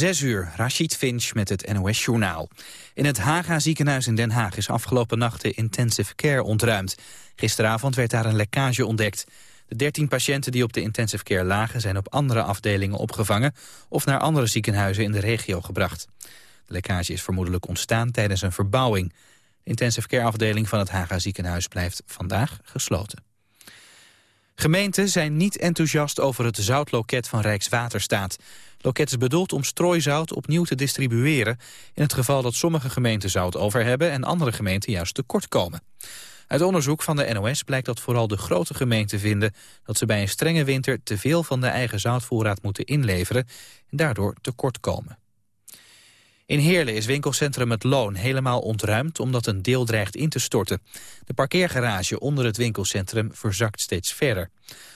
Zes uur, Rashid Finch met het NOS-journaal. In het Haga ziekenhuis in Den Haag is afgelopen nacht de intensive care ontruimd. Gisteravond werd daar een lekkage ontdekt. De 13 patiënten die op de intensive care lagen zijn op andere afdelingen opgevangen... of naar andere ziekenhuizen in de regio gebracht. De lekkage is vermoedelijk ontstaan tijdens een verbouwing. De intensive care afdeling van het Haga ziekenhuis blijft vandaag gesloten. Gemeenten zijn niet enthousiast over het zoutloket van Rijkswaterstaat. Loket is bedoeld om strooizout opnieuw te distribueren... in het geval dat sommige gemeenten zout over hebben... en andere gemeenten juist tekort komen. Uit onderzoek van de NOS blijkt dat vooral de grote gemeenten vinden... dat ze bij een strenge winter te veel van de eigen zoutvoorraad moeten inleveren... en daardoor tekort komen. In Heerlen is winkelcentrum Het Loon helemaal ontruimd omdat een deel dreigt in te storten. De parkeergarage onder het winkelcentrum verzakt steeds verder.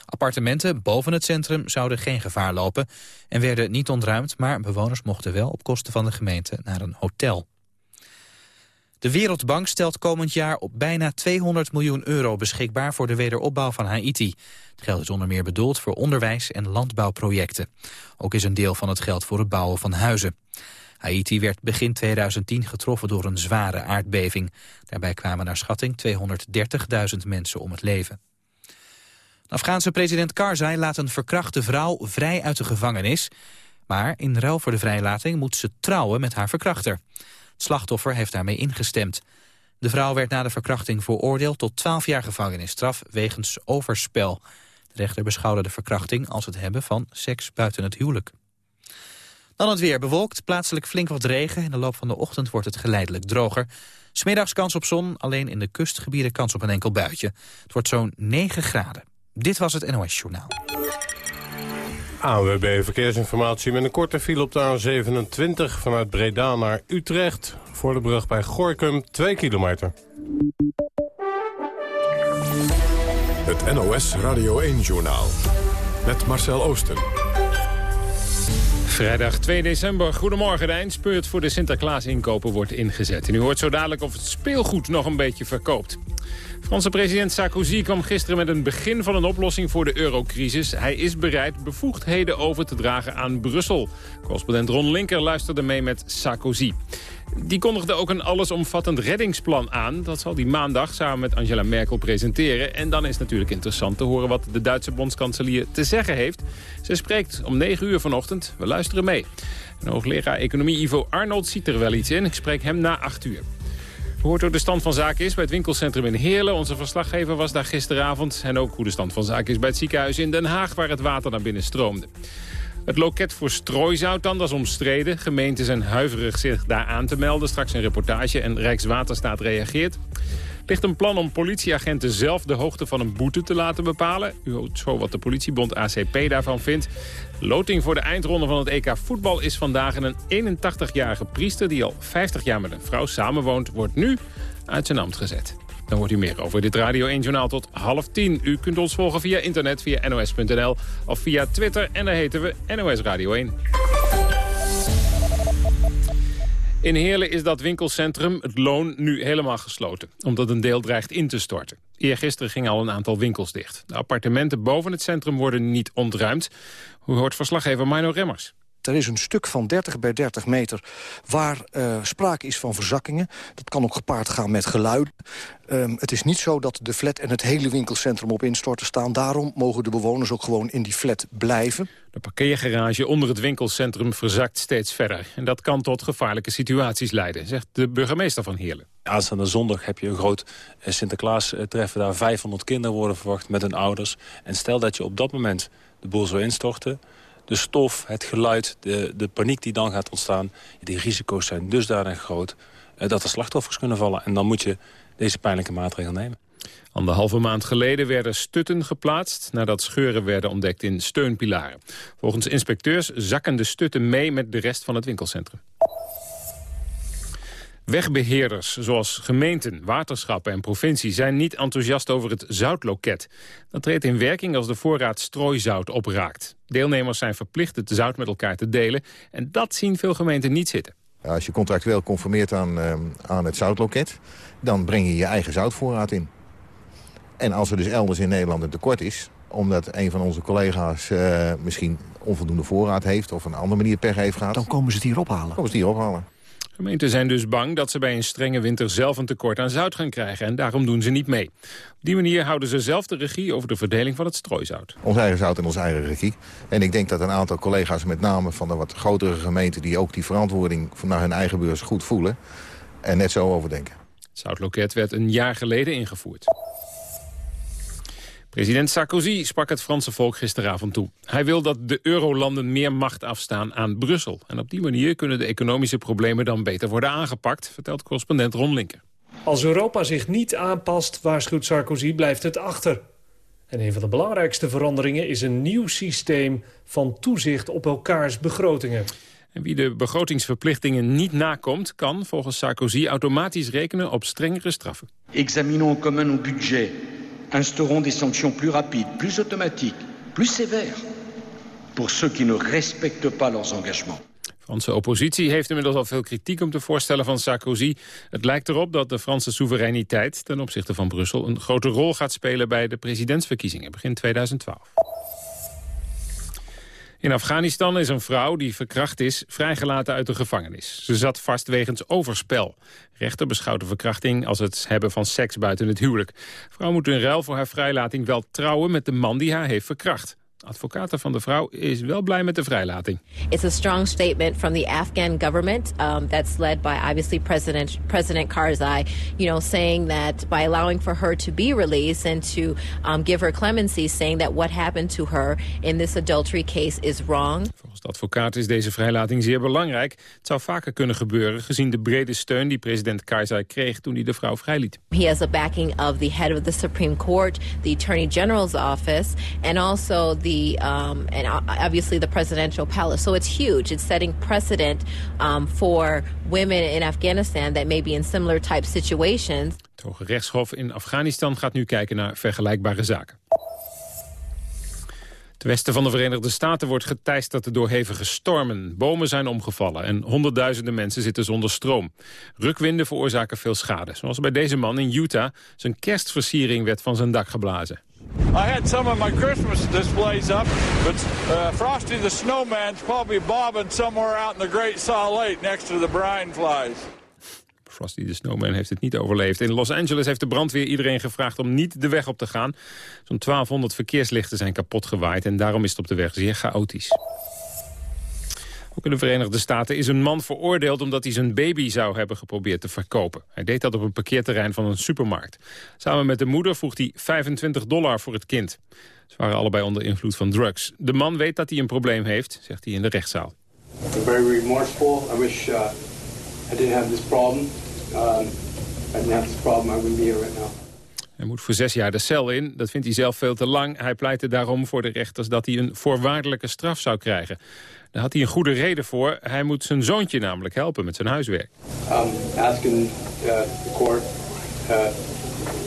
Appartementen boven het centrum zouden geen gevaar lopen en werden niet ontruimd, maar bewoners mochten wel op kosten van de gemeente naar een hotel. De Wereldbank stelt komend jaar op bijna 200 miljoen euro beschikbaar voor de wederopbouw van Haiti. Het geld is onder meer bedoeld voor onderwijs- en landbouwprojecten. Ook is een deel van het geld voor het bouwen van huizen. Haiti werd begin 2010 getroffen door een zware aardbeving. Daarbij kwamen naar schatting 230.000 mensen om het leven. De Afghaanse president Karzai laat een verkrachte vrouw vrij uit de gevangenis. Maar in ruil voor de vrijlating moet ze trouwen met haar verkrachter. Het slachtoffer heeft daarmee ingestemd. De vrouw werd na de verkrachting veroordeeld tot 12 jaar gevangenisstraf wegens overspel. De rechter beschouwde de verkrachting als het hebben van seks buiten het huwelijk. Dan het weer bewolkt, plaatselijk flink wat regen. In de loop van de ochtend wordt het geleidelijk droger. Smiddags kans op zon, alleen in de kustgebieden kans op een enkel buitje. Het wordt zo'n 9 graden. Dit was het NOS Journaal. ANWB Verkeersinformatie met een korte file op de A27 vanuit Breda naar Utrecht. Voor de brug bij Gorkum 2 kilometer. Het NOS Radio 1-journaal met Marcel Oosten. Vrijdag 2 december. Goedemorgen. De eindspurt voor de Sinterklaas-inkopen wordt ingezet. En u hoort zo dadelijk of het speelgoed nog een beetje verkoopt. Franse president Sarkozy kwam gisteren met een begin van een oplossing voor de eurocrisis. Hij is bereid bevoegdheden over te dragen aan Brussel. Correspondent Ron Linker luisterde mee met Sarkozy. Die kondigde ook een allesomvattend reddingsplan aan. Dat zal die maandag samen met Angela Merkel presenteren. En dan is het natuurlijk interessant te horen wat de Duitse bondskanselier te zeggen heeft. Ze spreekt om 9 uur vanochtend. We luisteren mee. En hoogleraar economie Ivo Arnold ziet er wel iets in. Ik spreek hem na 8 uur. Hoort hoe de stand van zaken is bij het winkelcentrum in Heerlen. Onze verslaggever was daar gisteravond. En ook hoe de stand van zaken is bij het ziekenhuis in Den Haag... waar het water naar binnen stroomde. Het loket voor strooizout dan, dat is omstreden. Gemeenten zijn huiverig zich daar aan te melden. Straks een reportage en Rijkswaterstaat reageert. Ligt een plan om politieagenten zelf de hoogte van een boete te laten bepalen. U hoort zo wat de politiebond ACP daarvan vindt. Loting voor de eindronde van het EK voetbal is vandaag. En een 81-jarige priester die al 50 jaar met een vrouw samenwoont... wordt nu uit zijn ambt gezet. Dan hoort u meer over dit Radio 1 Journaal tot half tien. U kunt ons volgen via internet, via nos.nl of via Twitter. En daar heten we NOS Radio 1. In Heerlen is dat winkelcentrum, het Loon, nu helemaal gesloten. Omdat een deel dreigt in te storten. Eergisteren gingen al een aantal winkels dicht. De appartementen boven het centrum worden niet ontruimd. U hoort verslaggever Mino Remmers. Er is een stuk van 30 bij 30 meter waar uh, sprake is van verzakkingen. Dat kan ook gepaard gaan met geluid. Um, het is niet zo dat de flat en het hele winkelcentrum op instorten staan. Daarom mogen de bewoners ook gewoon in die flat blijven. De parkeergarage onder het winkelcentrum verzakt steeds verder. En dat kan tot gevaarlijke situaties leiden, zegt de burgemeester van Heerlen. Aanstaande zondag heb je een groot eh, Sinterklaas-treffen. Daar 500 kinderen worden verwacht met hun ouders. En stel dat je op dat moment de boel zou instorten de stof, het geluid, de, de paniek die dan gaat ontstaan... die risico's zijn dusdanig groot uh, dat er slachtoffers kunnen vallen. En dan moet je deze pijnlijke maatregel nemen. Anderhalve maand geleden werden stutten geplaatst... nadat scheuren werden ontdekt in steunpilaren. Volgens inspecteurs zakken de stutten mee met de rest van het winkelcentrum. Wegbeheerders, zoals gemeenten, waterschappen en provincie... zijn niet enthousiast over het zoutloket. Dat treedt in werking als de voorraad strooizout opraakt. Deelnemers zijn verplicht het zout met elkaar te delen... en dat zien veel gemeenten niet zitten. Als je contractueel conformeert aan, uh, aan het zoutloket... dan breng je je eigen zoutvoorraad in. En als er dus elders in Nederland een tekort is omdat een van onze collega's uh, misschien onvoldoende voorraad heeft... of een andere manier pech heeft gehad. Dan komen ze het hier ophalen? Komen ze het hier ophalen. Gemeenten zijn dus bang dat ze bij een strenge winter zelf een tekort aan zout gaan krijgen. En daarom doen ze niet mee. Op die manier houden ze zelf de regie over de verdeling van het strooizout. Ons eigen zout en onze eigen regie. En ik denk dat een aantal collega's, met name van de wat grotere gemeenten... die ook die verantwoording naar hun eigen beurs goed voelen... en net zo overdenken. Het zoutloket werd een jaar geleden ingevoerd. President Sarkozy sprak het Franse volk gisteravond toe. Hij wil dat de eurolanden meer macht afstaan aan Brussel. En op die manier kunnen de economische problemen dan beter worden aangepakt, vertelt correspondent Ron Linker. Als Europa zich niet aanpast, waarschuwt Sarkozy, blijft het achter. En een van de belangrijkste veranderingen is een nieuw systeem van toezicht op elkaars begrotingen. En wie de begrotingsverplichtingen niet nakomt... kan volgens Sarkozy automatisch rekenen op strengere straffen. Examinons commun budget instaurons des sanctions plus rapides, plus automatiques, plus sévères pour ceux qui ne respectent pas leurs engagements. De Franse oppositie heeft inmiddels al veel kritiek om te voorstellen van Sarkozy. Het lijkt erop dat de Franse soevereiniteit ten opzichte van Brussel... een grote rol gaat spelen bij de presidentsverkiezingen begin 2012. In Afghanistan is een vrouw die verkracht is vrijgelaten uit de gevangenis. Ze zat vast wegens overspel. Rechter beschouwt de verkrachting als het hebben van seks buiten het huwelijk. Vrouw moet in ruil voor haar vrijlating wel trouwen met de man die haar heeft verkracht. Advocaat van de vrouw is wel blij met de vrijlating. It's a strong statement from the Afghan government um, that's led by obviously President President Karzai, you know, saying that by allowing for her to be released and to um, give her clemency, saying that what happened to her in this adultery case is wrong. De advocaat is deze vrijlating zeer belangrijk. Het zou vaker kunnen gebeuren gezien de brede steun die president Karzai kreeg toen hij de vrouw vrijliet. He has a backing of the head of the Supreme Court, the Attorney General's office, and also the um, and obviously the presidential palace. So it's huge. It's setting precedent um, for women in Afghanistan that may be in similar type situations. Het Hoge Rechtshof in Afghanistan gaat nu kijken naar vergelijkbare zaken. Het westen van de Verenigde Staten wordt geteisterd door hevige stormen. Bomen zijn omgevallen en honderdduizenden mensen zitten zonder stroom. Rukwinden veroorzaken veel schade. Zoals bij deze man in Utah zijn kerstversiering werd van zijn dak geblazen. I had some of my Christmas displays up, but uh, Frosty the Snowman's probably bobbing somewhere out in the Great Salt Lake next to the brine flies. Frosty the Snowman heeft het niet overleefd. In Los Angeles heeft de brandweer iedereen gevraagd om niet de weg op te gaan. Zo'n 1200 verkeerslichten zijn kapot gewaaid en daarom is het op de weg zeer chaotisch. Ook in de Verenigde Staten is een man veroordeeld omdat hij zijn baby zou hebben geprobeerd te verkopen. Hij deed dat op een parkeerterrein van een supermarkt. Samen met de moeder vroeg hij 25 dollar voor het kind. Ze waren allebei onder invloed van drugs. De man weet dat hij een probleem heeft, zegt hij in de rechtszaal. I'm very remorseful. I wish uh, I didn't have this problem. Um, have this problem, I wouldn't be here right now. Hij moet voor zes jaar de cel in. Dat vindt hij zelf veel te lang. Hij pleitte daarom voor de rechters dat hij een voorwaardelijke straf zou krijgen. Daar had hij een goede reden voor. Hij moet zijn zoontje namelijk helpen met zijn huiswerk. Um, asking uh, the court uh,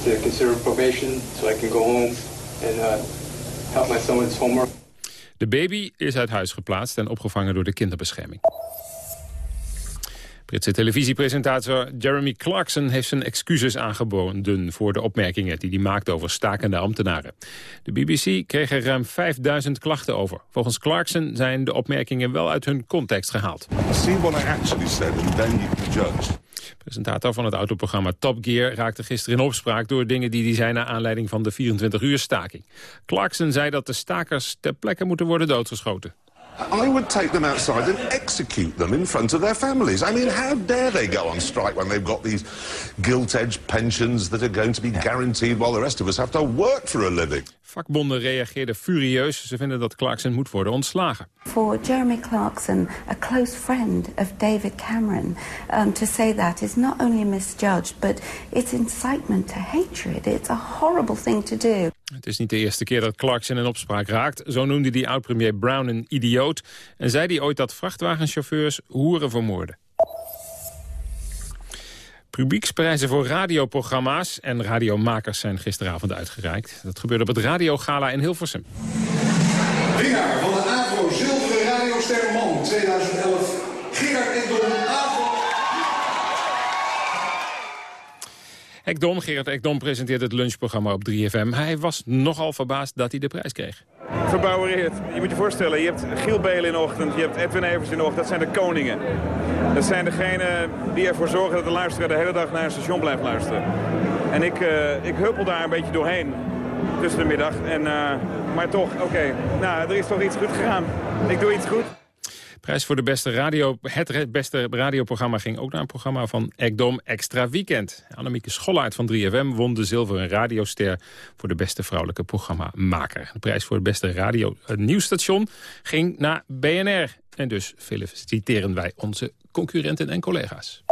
to consider probation so I can go home and uh, help my son with his homework. De baby is uit huis geplaatst en opgevangen door de kinderbescherming. Britse televisiepresentator Jeremy Clarkson heeft zijn excuses aangeboden voor de opmerkingen die hij maakte over stakende ambtenaren. De BBC kreeg er ruim 5000 klachten over. Volgens Clarkson zijn de opmerkingen wel uit hun context gehaald. See what I actually said and then you can judge. Presentator van het autoprogramma Top Gear raakte gisteren in opspraak... door dingen die hij zei naar aanleiding van de 24-uur staking. Clarkson zei dat de stakers ter plekke moeten worden doodgeschoten. I would take them outside and execute them in front of their families. I mean, how dare they go on strike when they've got these gilt-edged pensions that are going to be guaranteed while the rest of us have to work for a living? Vakbonden reageerden furieus. Ze vinden dat Clarkson moet worden ontslagen. For Jeremy Clarkson, a close friend of David Cameron, um, to say that is not only misjudged, but it's incitement to hatred. It's a horrible thing to do. Het is niet de eerste keer dat Clarkson in opspraak raakt. Zo noemde die oud-premier Brown een idioot. En zei hij ooit dat vrachtwagenchauffeurs hoeren vermoorden. Publieksprijzen voor radioprogramma's en radiomakers zijn gisteravond uitgereikt. Dat gebeurde op het Radiogala in Hilversum. Winnaar van de Zilveren Radiosterman 2000. Ekdom, Gerard Ekdom presenteert het lunchprogramma op 3FM. Hij was nogal verbaasd dat hij de prijs kreeg. Verbouwereerd. Je moet je voorstellen, je hebt Giel Belen in de ochtend, je hebt Edwin Evers in de ochtend. Dat zijn de koningen. Dat zijn degenen die ervoor zorgen dat de luisteraar de hele dag naar een station blijft luisteren. En ik, uh, ik huppel daar een beetje doorheen tussen de middag. En, uh, maar toch, oké, nou, er is toch iets goed gegaan. Ik doe iets goed. Prijs voor de beste radio, het beste radioprogramma ging ook naar een programma van Ekdom Extra Weekend. Annemieke Schollaert van 3FM won de zilveren radioster voor de beste vrouwelijke programmamaker. De prijs voor het beste radio nieuwsstation ging naar BNR. En dus feliciteren wij onze concurrenten en collega's.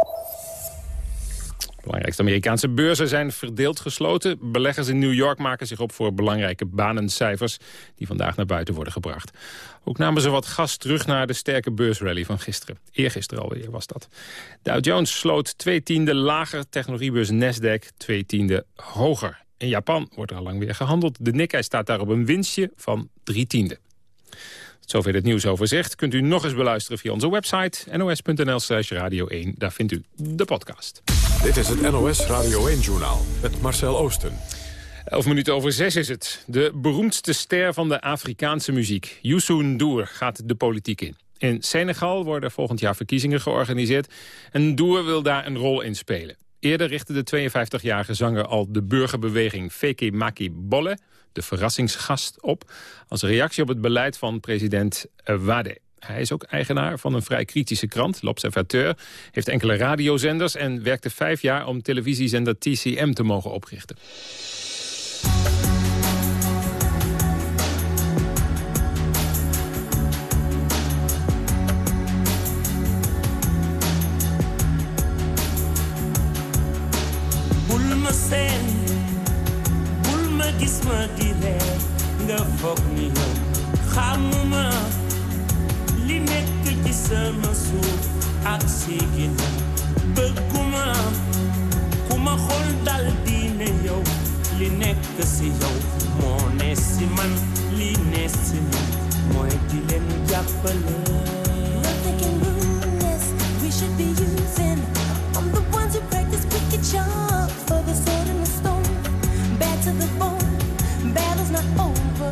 Belangrijkste Amerikaanse beurzen zijn verdeeld gesloten. Beleggers in New York maken zich op voor belangrijke banencijfers... die vandaag naar buiten worden gebracht. Ook namen ze wat gas terug naar de sterke beursrally van gisteren. Eergisteren alweer was dat. Dow Jones sloot twee tiende lager, technologiebeurs Nasdaq twee tiende hoger. In Japan wordt er al lang weer gehandeld. De Nikkei staat daar op een winstje van drie tiende. Zover het nieuws overzicht kunt u nog eens beluisteren via onze website nos.nl slash radio 1. Daar vindt u de podcast. Dit is het NOS Radio 1-journaal met Marcel Oosten. Elf minuten over zes is het. De beroemdste ster van de Afrikaanse muziek, Youssou N'Dour, gaat de politiek in. In Senegal worden volgend jaar verkiezingen georganiseerd... en N'Dour wil daar een rol in spelen. Eerder richtte de 52-jarige zanger al de burgerbeweging Feke Maki Bolle... de verrassingsgast op, als reactie op het beleid van president Wade. Hij is ook eigenaar van een vrij kritische krant, L'Observateur. Heeft enkele radiozenders en werkte vijf jaar om televisiezender TCM te mogen oprichten. Sama suuf ak sigina bëgguma ku ma dal di ne yow li nekk si yow moo ne si man li ne si man mooy di leen. We should be using. I'm the ones who practice wicked charm for the sword and the stone. Bad to the bone. Battle's not over,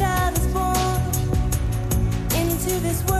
child is born into this world,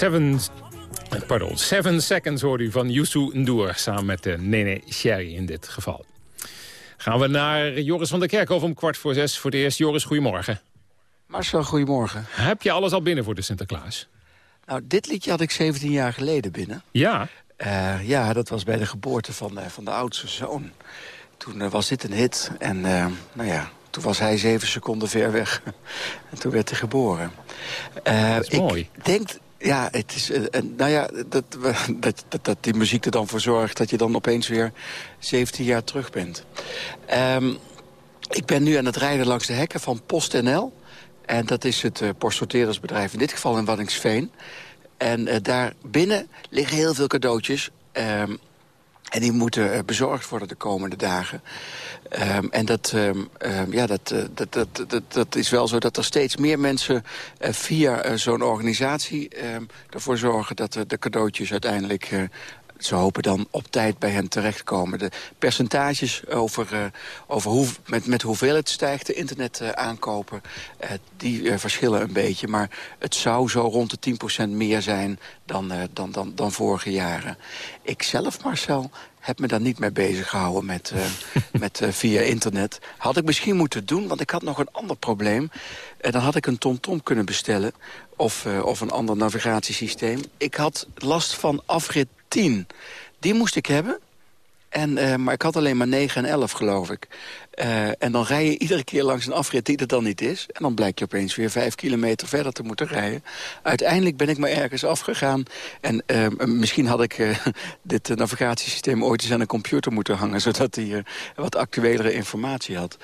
Seven, pardon, Seven Seconds hoorde u van Youssou N'Dour... samen met de Nene Sherry in dit geval. Gaan we naar Joris van der Kerkhof om kwart voor zes. Voor het eerst, Joris, goedemorgen. Marcel, goedemorgen. Heb je alles al binnen voor de Sinterklaas? Nou, dit liedje had ik 17 jaar geleden binnen. Ja? Uh, ja, dat was bij de geboorte van, uh, van de oudste zoon. Toen uh, was dit een hit en nou ja, toen was hij zeven seconden ver weg. en toen werd hij geboren. dat is mooi. Ik denk, ja, het is, nou ja, dat, dat, dat, die muziek er dan voor zorgt... dat je dan opeens weer 17 jaar terug bent. Um, ik ben nu aan het rijden langs de hekken van PostNL... En dat is het uh, postsorteerdersbedrijf, in dit geval in Waddinxveen. En uh, daar binnen liggen heel veel cadeautjes. Um, en die moeten uh, bezorgd worden de komende dagen. Um, en dat, um, ja, dat, dat, dat, dat, dat is wel zo dat er steeds meer mensen via zo'n organisatie ervoor zorgen dat de cadeautjes uiteindelijk ze hopen dan op tijd bij hen terechtkomen. De percentages over, uh, over hoe, met, met hoeveel het stijgt, de internet uh, aankopen, uh, die verschillen een beetje. Maar het zou zo rond de 10% meer zijn dan, dan, dan, dan vorige jaren. Ik zelf, Marcel, heb me daar niet mee bezig gehouden met, met via internet. Had ik misschien moeten doen, want ik had nog een ander probleem. En dan had ik een TomTom -tom kunnen bestellen of, of een ander navigatiesysteem. Ik had last van afrit 10. Die moest ik hebben. En, uh, maar ik had alleen maar 9 en 11, geloof ik. Uh, en dan rij je iedere keer langs een afrit die er dan niet is. En dan blijkt je opeens weer vijf kilometer verder te moeten rijden. Uiteindelijk ben ik maar ergens afgegaan. En uh, misschien had ik uh, dit navigatiesysteem ooit eens aan een computer moeten hangen... zodat hij wat actuelere informatie had.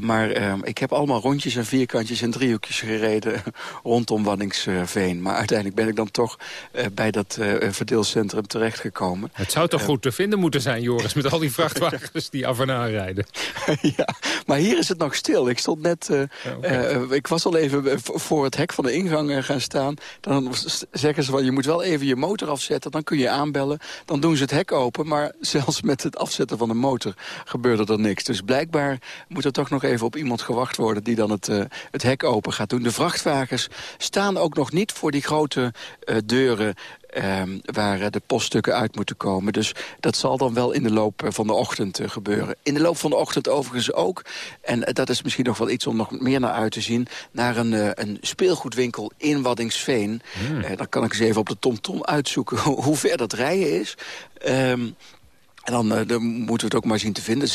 maar ik heb allemaal rondjes en vierkantjes en driehoekjes gereden... rondom Wanningsveen. Maar uiteindelijk ben ik dan toch bij dat verdeelcentrum terechtgekomen. Het zou toch goed te vinden moeten zijn, Joris... met al die vrachtwagens die af en aan rijden. ja, maar hier is het nog stil. Ik stond net, uh, uh, ik was al even voor het hek van de ingang gaan staan. Dan zeggen ze van, je moet wel even je motor afzetten. Dan kun je aanbellen. Dan doen ze het hek open. Maar zelfs met het afzetten van de motor gebeurde er niks. Dus blijkbaar moet er toch nog even op iemand gewacht worden... die dan het, uh, het hek open gaat doen. De vrachtwagens staan ook nog niet voor die grote deuren Um, waar de poststukken uit moeten komen. Dus dat zal dan wel in de loop van de ochtend uh, gebeuren. In de loop van de ochtend overigens ook. En dat is misschien nog wel iets om nog meer naar uit te zien... naar een, uh, een speelgoedwinkel in Waddingsveen. Mm. dan kan ik eens even op de TomTom -tom uitzoeken hoe ver dat rijden is. Um, en dan, uh, dan, moeten we het ook maar zien te vinden.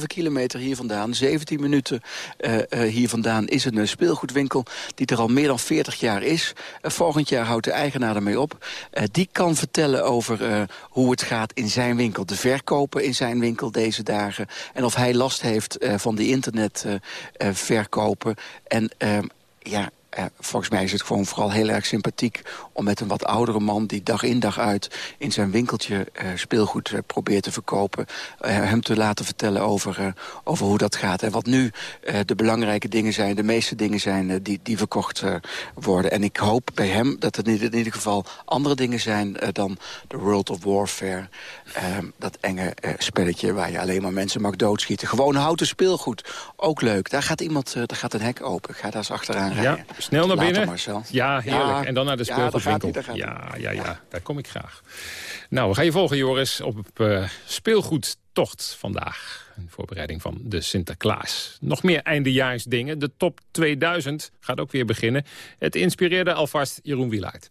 7,5 kilometer hier vandaan, 17 minuten uh, uh, hier vandaan... is een speelgoedwinkel die er al meer dan 40 jaar is. volgend jaar houdt de eigenaar ermee op. die kan vertellen over hoe het gaat in zijn winkel. De verkopen in zijn winkel deze dagen. En of hij last heeft van die internetverkopen. en ehm, ja, uh, volgens mij is het gewoon vooral heel erg sympathiek... om met een wat oudere man die dag in dag uit... in zijn winkeltje uh, speelgoed uh, probeert te verkopen... hem te laten vertellen over, over hoe dat gaat. En wat nu de belangrijke dingen zijn... de meeste dingen zijn die, die verkocht worden. En ik hoop bij hem dat het in ieder geval andere dingen zijn... dan The World of Warfare. Dat enge spelletje waar je alleen maar mensen mag doodschieten. Gewoon houten speelgoed. Ook leuk. Daar gaat iemand, daar gaat een hek open. Ga daar eens achteraan rijden. Ja. Snel naar binnen. Marcel. Ja, heerlijk. Ja, en dan naar de speelgoedwinkel. Ja, ja, ja, ja, daar kom ik graag. Nou, we gaan je volgen, Joris, op uh, speelgoedtocht vandaag. In voorbereiding van de Sinterklaas. Nog meer eindejaarsdingen. De top 2000 gaat ook weer beginnen. Het inspireerde alvast Jeroen Wielaert.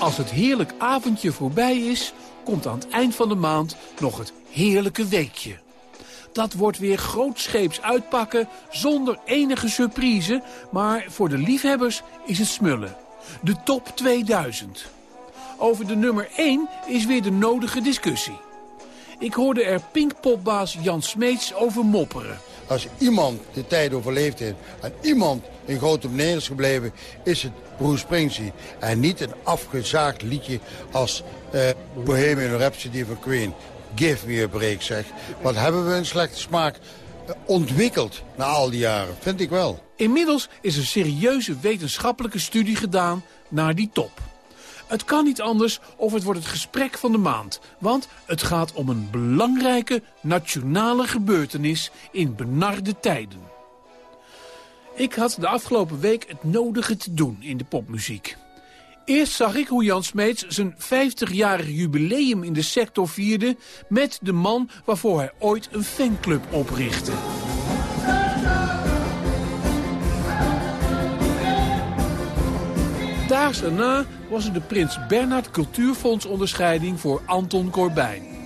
Als het heerlijk avondje voorbij is komt aan het eind van de maand nog het heerlijke weekje. Dat wordt weer grootscheeps uitpakken zonder enige surprise... maar voor de liefhebbers is het smullen. De top 2000. Over de nummer 1 is weer de nodige discussie. Ik hoorde er Pinkpopbaas Jan Smeets over mopperen. Als iemand de tijd overleefd heeft en iemand in grote beneden is gebleven... is het Bruce Springsteen. En niet een afgezaagd liedje als uh, Bohemian Rhapsody van Queen. Give me a break, zeg. Wat hebben we een slechte smaak uh, ontwikkeld na al die jaren. Vind ik wel. Inmiddels is een serieuze wetenschappelijke studie gedaan naar die top. Het kan niet anders of het wordt het gesprek van de maand. Want het gaat om een belangrijke nationale gebeurtenis in benarde tijden. Ik had de afgelopen week het nodige te doen in de popmuziek. Eerst zag ik hoe Jan Smeets zijn 50-jarig jubileum in de sector vierde... met de man waarvoor hij ooit een fanclub oprichtte. Daags daarna was er de Prins Bernhard Cultuurfonds onderscheiding voor Anton Corbijn.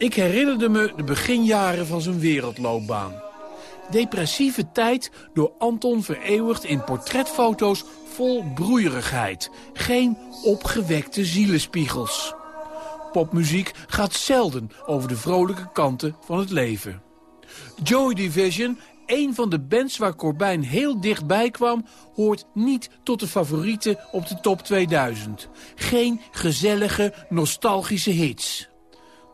Ik herinnerde me de beginjaren van zijn wereldloopbaan. Depressieve tijd door Anton vereeuwigd in portretfoto's vol broeierigheid. Geen opgewekte zielenspiegels. Popmuziek gaat zelden over de vrolijke kanten van het leven. Joy Division, een van de bands waar Corbijn heel dichtbij kwam... hoort niet tot de favorieten op de top 2000. Geen gezellige, nostalgische hits.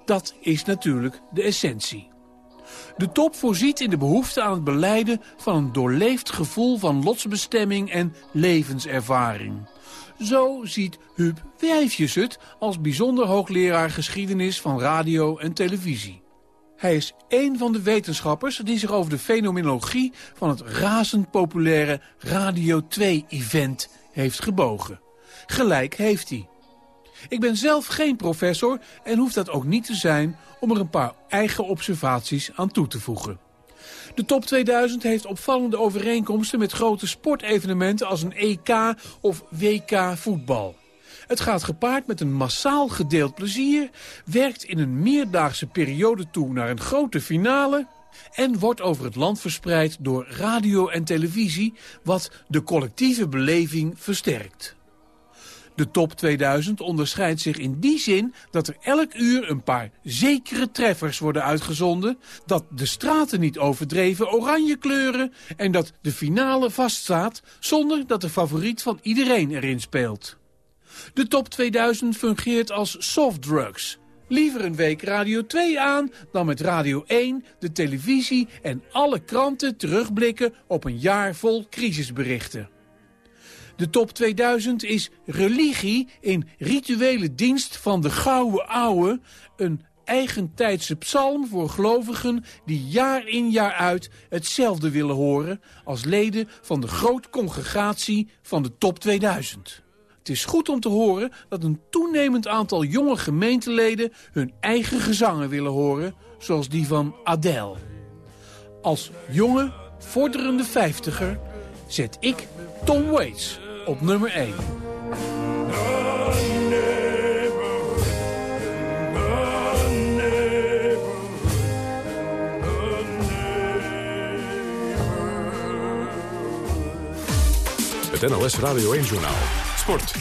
Dat is natuurlijk de essentie. De top voorziet in de behoefte aan het beleiden van een doorleefd gevoel van lotsbestemming en levenservaring. Zo ziet Huub Wijfjes het als bijzonder hoogleraar geschiedenis van radio en televisie. Hij is één van de wetenschappers die zich over de fenomenologie van het razend populaire Radio 2-event heeft gebogen. Gelijk heeft hij. Ik ben zelf geen professor en hoef dat ook niet te zijn om er een paar eigen observaties aan toe te voegen. De top 2000 heeft opvallende overeenkomsten met grote sportevenementen als een EK of WK voetbal. Het gaat gepaard met een massaal gedeeld plezier, werkt in een meerdaagse periode toe naar een grote finale en wordt over het land verspreid door radio en televisie, wat de collectieve beleving versterkt. De top 2000 onderscheidt zich in die zin dat er elk uur een paar zekere treffers worden uitgezonden, dat de straten niet overdreven oranje kleuren en dat de finale vaststaat zonder dat de favoriet van iedereen erin speelt. De top 2000 fungeert als softdrugs. Liever een week Radio 2 aan dan met Radio 1, de televisie en alle kranten terugblikken op een jaar vol crisisberichten. De top 2000 is religie in rituele dienst van de gouden ouwe. Een eigentijdse psalm voor gelovigen die jaar in jaar uit hetzelfde willen horen... als leden van de groot congregatie van de top 2000. Het is goed om te horen dat een toenemend aantal jonge gemeenteleden... hun eigen gezangen willen horen, zoals die van Adele. Als jonge, vorderende vijftiger zet ik Tom Waits op nummer 1. Het NLS Radio 1-journaal. Sport.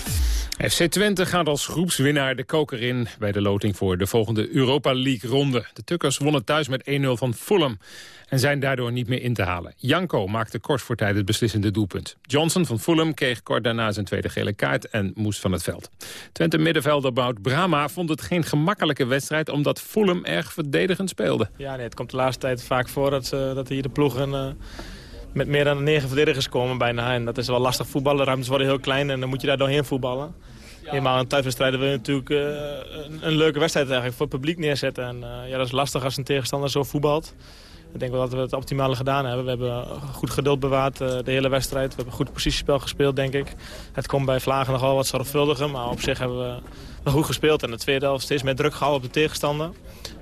FC Twente gaat als groepswinnaar de koker in bij de loting voor de volgende Europa League ronde. De Tukkers wonnen thuis met 1-0 van Fulham en zijn daardoor niet meer in te halen. Janko maakte kort voor tijd het beslissende doelpunt. Johnson van Fulham kreeg kort daarna zijn tweede gele kaart en moest van het veld. Twente middenvelder Bout Brama vond het geen gemakkelijke wedstrijd omdat Fulham erg verdedigend speelde. Ja, het komt de laatste tijd vaak voor dat, uh, dat hier de ploegen... Uh met meer dan negen verdedigers komen bijna. En dat is wel lastig voetballen. Ruimtes worden heel klein en dan moet je daar doorheen voetballen. Eenmaal een thuiswedstrijden wil je natuurlijk uh, een, een, leuke wedstrijd eigenlijk voor het publiek neerzetten. En uh, ja, dat is lastig als een tegenstander zo voetbalt. Ik denk wel dat we het optimale gedaan hebben. We hebben goed geduld bewaard uh, de hele wedstrijd. We hebben goed positiespel gespeeld, denk ik. Het komt bij Vlagen nogal wat zorgvuldiger, maar op zich hebben we goed gespeeld. En de tweede helft steeds meer druk gehouden op de tegenstander.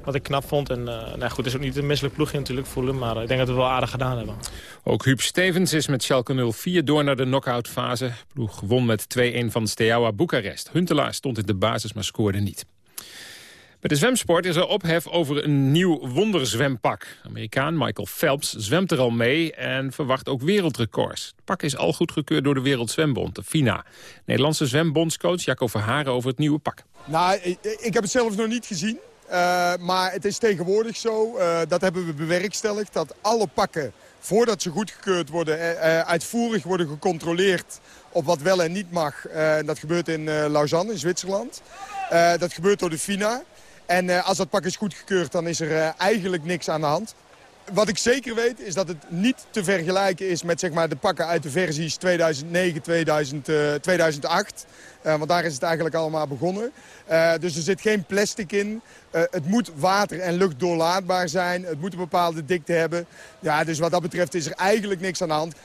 Wat ik knap vond. En uh, nou goed, is ook niet een misselijk ploegje natuurlijk voelen. Maar ik denk dat we wel aardig gedaan hebben. Ook Huub Stevens is met Schalke 04 door naar de knock-out fase. De ploeg won met 2-1 van Steaua Boekarest. Huntelaar stond in de basis, maar scoorde niet. Bij de zwemsport is er ophef over een nieuw wonderzwempak. Amerikaan Michael Phelps zwemt er al mee en verwacht ook wereldrecords. Het pak is al goedgekeurd door de Wereldzwembond, de FINA. Nederlandse zwembondscoach Jacco Verharen over het nieuwe pak. Nou, ik, heb het zelf nog niet gezien. Uh, maar het is tegenwoordig zo, uh, dat hebben we bewerkstelligd... dat alle pakken, voordat ze goedgekeurd worden... Uh, uitvoerig worden gecontroleerd op wat wel en niet mag. dat gebeurt in Lausanne, in Zwitserland. dat gebeurt door de FINA. En als dat pak is goedgekeurd, dan is er eigenlijk niks aan de hand. wat ik zeker weet is dat het niet te vergelijken is met zeg maar, de pakken uit de versies 2009, 2000, uh, 2008. Uh, want daar is het eigenlijk allemaal begonnen. Dus er zit geen plastic in. Het moet water- en luchtdoorlaatbaar zijn. Het moet een bepaalde dikte hebben. Ja, dus wat dat betreft is er eigenlijk niks aan de hand.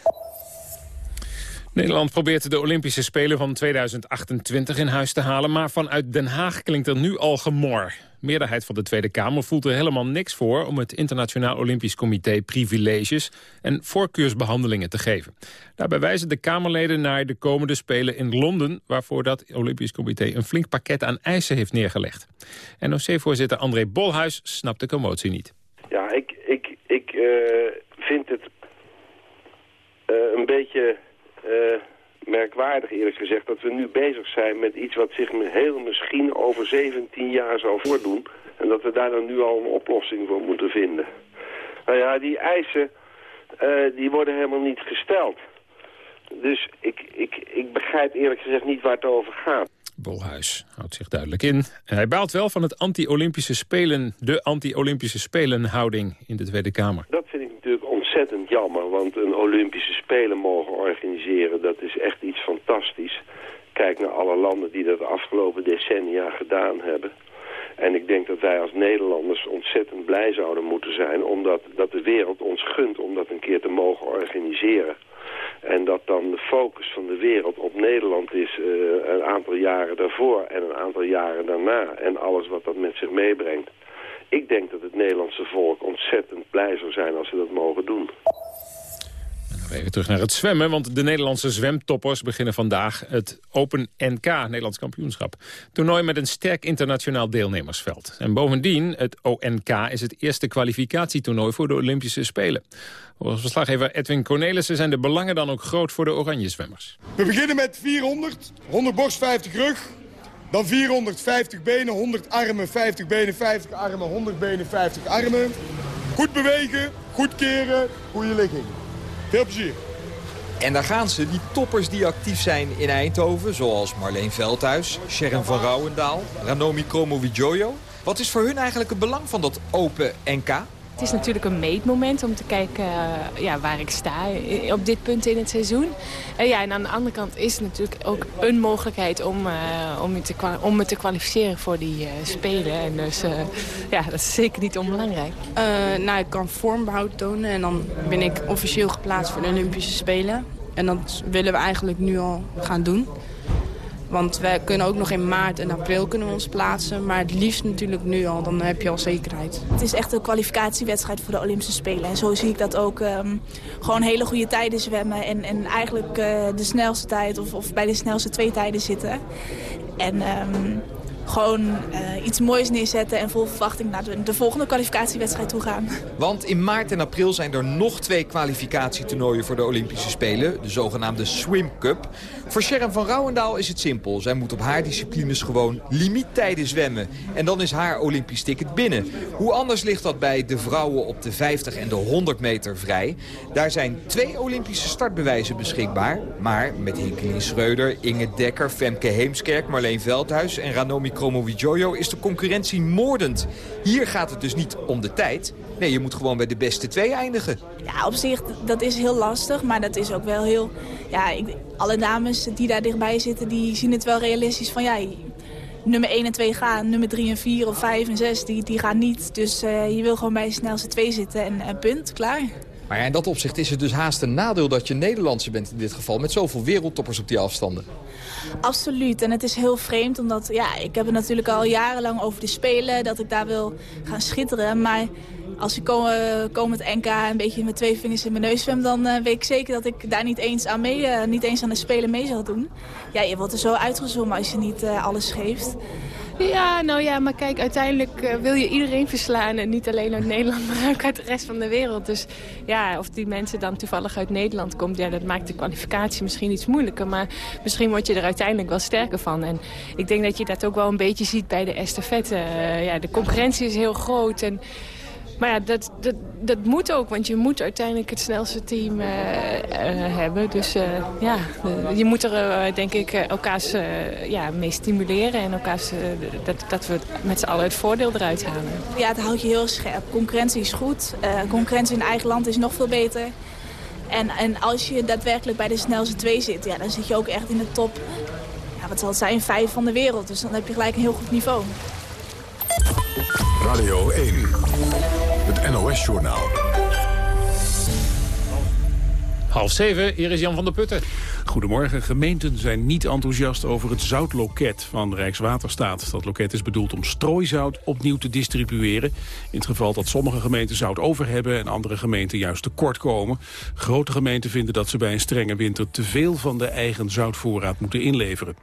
Nederland probeert de Olympische Spelen van 2028 in huis te halen... maar vanuit Den Haag klinkt er nu al gemor. Meerderheid van de Tweede Kamer voelt er helemaal niks voor... om het Internationaal Olympisch Comité privileges en voorkeursbehandelingen te geven. Daarbij wijzen de Kamerleden naar de komende Spelen in Londen... waarvoor dat Olympisch Comité een flink pakket aan eisen heeft neergelegd. NOC-voorzitter André Bolhuis snapt de commotie niet. Ja, ik, ik, ik uh, vind het uh, een beetje uh, merkwaardig eerlijk gezegd dat we nu bezig zijn met iets wat zich heel misschien over 17 jaar zal voordoen. En dat we daar dan nu al een oplossing voor moeten vinden. Nou ja, die eisen uh, die worden helemaal niet gesteld. Dus ik, ik, ik begrijp eerlijk gezegd niet waar het over gaat. Bolhuis houdt zich duidelijk in. Hij baalt wel van het anti-Olympische Spelen, de anti-Olympische Spelen-houding in de Tweede Kamer. Dat ontzettend jammer, want een Olympische Spelen mogen organiseren, dat is echt iets fantastisch. Kijk naar alle landen die dat de afgelopen decennia gedaan hebben. En ik denk dat wij als Nederlanders ontzettend blij zouden moeten zijn... omdat dat de wereld ons gunt om dat een keer te mogen organiseren. En dat dan de focus van de wereld op Nederland is uh, een aantal jaren daarvoor en een aantal jaren daarna. En alles wat dat met zich meebrengt. Ik denk dat het Nederlandse volk ontzettend blij zou zijn als ze dat mogen doen. Even terug naar het zwemmen, want de Nederlandse zwemtoppers beginnen vandaag het Open NK, Nederlands kampioenschap. Toernooi met een sterk internationaal deelnemersveld. En bovendien, het ONK is het eerste kwalificatietoernooi voor de Olympische Spelen. Volgens verslaggever Edwin Cornelissen zijn de belangen dan ook groot voor de oranje zwemmers. We beginnen met 400, 100 borst, 50 rug. Dan 450 benen, 100 armen, 50 benen, 50 armen, 100 benen, 50 armen. Goed bewegen, goed keren, goede ligging. Veel plezier. En daar gaan ze, die toppers die actief zijn in Eindhoven... zoals Marleen Veldhuis, Sharon van Rouwendaal, Ranomi Kromowidjojo. Wat is voor hun eigenlijk het belang van dat open NK? Het is natuurlijk een meetmoment om te kijken uh, ja, waar ik sta op dit punt in het seizoen. En, ja, en aan de andere kant is het natuurlijk ook een mogelijkheid om, uh, om, je te, om me te kwalificeren voor die uh, Spelen. En dus ja, dat is zeker niet onbelangrijk. nou, ik kan vormbehoud tonen en dan ben ik officieel geplaatst voor de Olympische Spelen. En dat willen we eigenlijk nu al gaan doen. Want we kunnen ook nog in maart en april kunnen we ons plaatsen. Maar het liefst natuurlijk nu al, dan heb je al zekerheid. Het is echt een kwalificatiewedstrijd voor de Olympische Spelen. En zo zie ik dat ook um, gewoon hele goede tijden zwemmen. En, en eigenlijk uh, de snelste tijd of, of bij de snelste twee tijden zitten. En um, gewoon uh, iets moois neerzetten en vol verwachting naar de, de, volgende kwalificatiewedstrijd toe gaan. Want in maart en april zijn er nog twee kwalificatietoernooien voor de Olympische Spelen. De zogenaamde Swim Cup. Voor Sharon van Rouwendaal is het simpel. Zij moet op haar disciplines gewoon limiettijden zwemmen. En dan is haar Olympisch ticket binnen. Hoe anders ligt dat bij de vrouwen op de 50 en de 100 meter vrij? Daar zijn twee Olympische startbewijzen beschikbaar. Maar met Hinkelin Schreuder, Inge Dekker, Femke Heemskerk, Marleen Veldhuis en Ranomi Kromowidjojo is de concurrentie moordend. Hier gaat het dus niet om de tijd. Nee, je moet gewoon bij de beste twee eindigen. Ja, op zich, dat is heel lastig. Maar dat is ook wel heel... Ja, ik, alle dames die daar dichtbij zitten, die zien het wel realistisch van... ja, nummer 1 en 2 gaan, nummer 3 en 4 of 5 en 6, die, die gaan niet. Dus uh, je wil gewoon bij de snelste twee zitten en, en punt, klaar. Maar in dat opzicht is het dus haast een nadeel dat je Nederlandse bent in dit geval... met zoveel wereldtoppers op die afstanden. Absoluut. En het is heel vreemd, omdat ja, ik heb het natuurlijk al jarenlang over de Spelen... dat ik daar wil gaan schitteren. Maar als ik kom, kom met NK een beetje met twee vingers in mijn neus zwem... dan uh, weet ik zeker dat ik daar niet eens aan, mee, uh, niet eens aan de Spelen mee zal doen. Ja, je wordt er zo uitgezoomen als je niet alles geeft. Ja, nou ja, maar kijk, uiteindelijk uh, wil je iedereen verslaan. En niet alleen uit Nederland, maar ook uit de rest van de wereld. Dus ja, of die mensen dan toevallig uit Nederland komt... ja, dat maakt de kwalificatie misschien iets moeilijker. Maar misschien word je er uiteindelijk wel sterker van. En ik denk dat je dat ook wel een beetje ziet bij de estafette. Uh, ja, de concurrentie is heel groot en Maar ja, dat, dat, dat moet ook, want je moet uiteindelijk het snelste team eh, eh, hebben. Dus eh, ja, je moet er denk ik elkaars ja, mee stimuleren en elkaars, dat, dat we met z'n allen het voordeel eruit halen. Ja, het houdt je heel scherp. Concurrentie is goed. Eh, concurrentie in eigen land is nog veel beter. En, en als je daadwerkelijk bij de snelste twee zit, ja, dan zit je ook echt in de top. Ja, wat zal het zijn? Vijf van de wereld. Dus dan heb je gelijk een heel goed niveau. Radio 1. Het NOS-journaal. Half zeven, hier is Jan van der Putten. Goedemorgen. Gemeenten zijn niet enthousiast over het zoutloket van Rijkswaterstaat. Dat loket is bedoeld om strooizout opnieuw te distribueren. In het geval dat sommige gemeenten zout over hebben en andere gemeenten juist tekort komen. Grote gemeenten vinden dat ze bij een strenge winter te veel van de eigen zoutvoorraad moeten inleveren.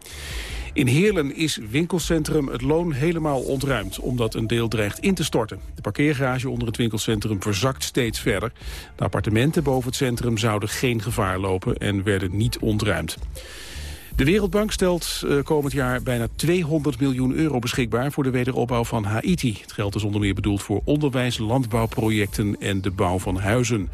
In Heerlen is winkelcentrum Het Loon helemaal ontruimd... omdat een deel dreigt in te storten. De parkeergarage onder het winkelcentrum verzakt steeds verder. De appartementen boven het centrum zouden geen gevaar lopen... en werden niet ontruimd. De Wereldbank stelt uh, komend jaar bijna 200 miljoen euro beschikbaar voor de wederopbouw van Haiti. Het geld is onder meer bedoeld voor onderwijs, landbouwprojecten en de bouw van huizen.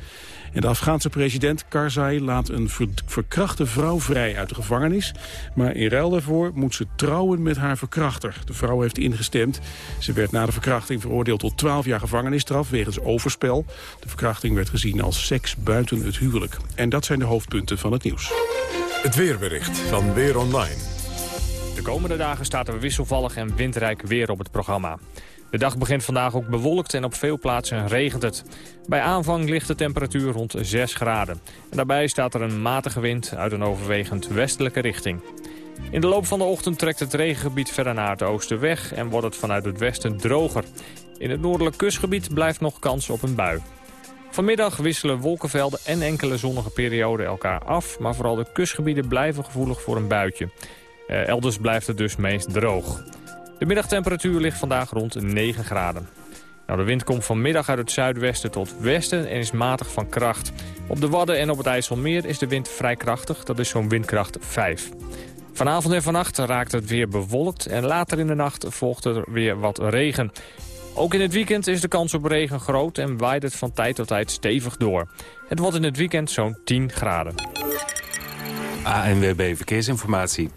En de Afghaanse president Karzai laat een ver verkrachte vrouw vrij uit de gevangenis. Maar in ruil daarvoor moet ze trouwen met haar verkrachter. De vrouw heeft ingestemd. Ze werd na de verkrachting veroordeeld tot 12 jaar gevangenisstraf wegens overspel. De verkrachting werd gezien als seks buiten het huwelijk. En dat zijn de hoofdpunten van het nieuws. Het weerbericht van Weer Online. De komende dagen staat er wisselvallig en windrijk weer op het programma. De dag begint vandaag ook bewolkt en op veel plaatsen regent het. Bij aanvang ligt de temperatuur rond 6 graden. En daarbij staat er een matige wind uit een overwegend westelijke richting. In de loop van de ochtend trekt het regengebied verder naar het oosten weg... en wordt het vanuit het westen droger. In het noordelijk kustgebied blijft nog kans op een bui. Vanmiddag wisselen wolkenvelden en enkele zonnige perioden elkaar af... maar vooral de kustgebieden blijven gevoelig voor een buitje. Eh, elders blijft het dus meest droog. De middagtemperatuur ligt vandaag rond 9 graden. Nou, de wind komt vanmiddag uit het zuidwesten tot westen en is matig van kracht. Op de Wadden en op het IJsselmeer is de wind vrij krachtig, dat is zo'n windkracht 5. Vanavond en vannacht raakt het weer bewolkt en later in de nacht volgt er weer wat regen. Ook in het weekend is de kans op regen groot en waait het van tijd tot tijd stevig door. Het wordt in het weekend zo'n 10 graden. ANWB Verkeersinformatie.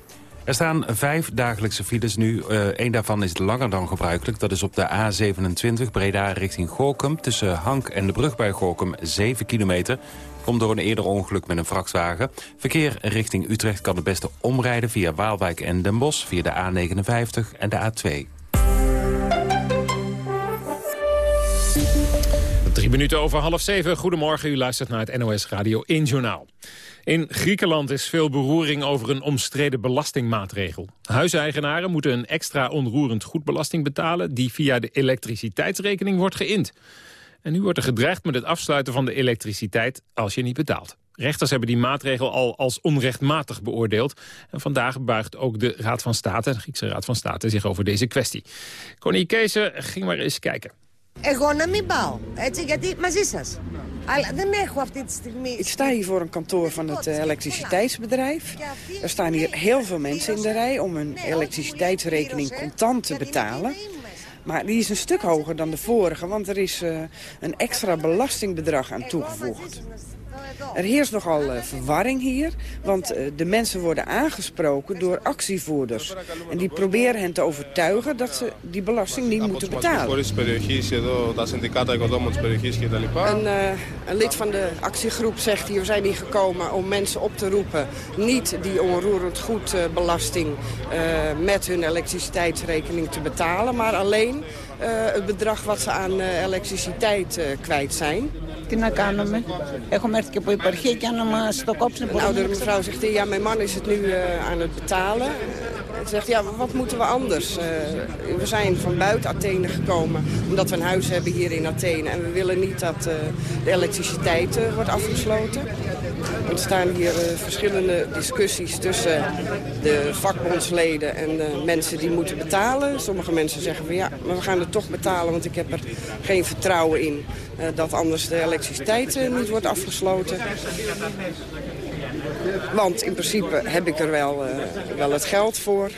Er staan vijf dagelijkse files nu. Eén uh, daarvan is langer dan gebruikelijk. Dat is op de A27 Breda richting Gorkum. Tussen Hank en de brug bij Gorkum 7 kilometer. Komt door een eerder ongeluk met een vrachtwagen. Verkeer richting Utrecht kan het beste omrijden via Waalwijk en Den Bosch... via de A59 en de A2. Drie minuten over half zeven. Goedemorgen, u luistert naar het NOS Radio 1 Journaal. In Griekenland is veel beroering over een omstreden belastingmaatregel. Huiseigenaren moeten een extra onroerend goedbelasting betalen... die via de elektriciteitsrekening wordt geïnd. En nu wordt er gedreigd met het afsluiten van de elektriciteit als je niet betaalt. Rechters hebben die maatregel al als onrechtmatig beoordeeld. En vandaag buigt ook de Raad van State, de Griekse Raad van State, zich over deze kwestie. Connie Keeser ging maar eens kijken. Εγώ να μην πάω, έτσι, γιατί μαζί σας. Αλλά δεν έχω αυτή τη στιγμή... Ik sta hier voor een kantoor van het uh, elektriciteitsbedrijf. Er staan hier heel veel mensen in de rij om hun elektriciteitsrekening contant te betalen. Maar die is een stuk hoger dan de vorige, want er is uh, een extra belastingbedrag aan toegevoegd. Er heerst nogal uh, verwarring hier, want uh, de mensen worden aangesproken door actievoerders. En die proberen hen te overtuigen dat ze die belasting niet moeten betalen. Een, uh, een lid van de actiegroep zegt hier, we zijn hier gekomen om mensen op te roepen... niet die onroerend goedbelasting met hun elektriciteitsrekening te betalen... maar alleen het bedrag wat ze aan elektriciteit kwijt zijn. Τι να κάνουμε. Έχουμε έρθει και από υπαρχία και αν μας το κόψουν... Een oudere mevrouw zegt, ja, mijn man is het nu uh, aan het betalen. Ze zegt, ja, wat moeten we anders? Uh, we zijn van buiten Athene gekomen, omdat we een huis hebben hier in Athene. En we willen niet dat uh, de elektriciteit wordt afgesloten. Er staan hier verschillende discussies tussen de vakbondsleden en de mensen die moeten betalen. Sommige mensen zeggen van ja, maar we gaan het toch betalen, want ik heb er geen vertrouwen in dat anders de elektriciteit niet wordt afgesloten. Want in principe heb ik er wel, wel het geld voor.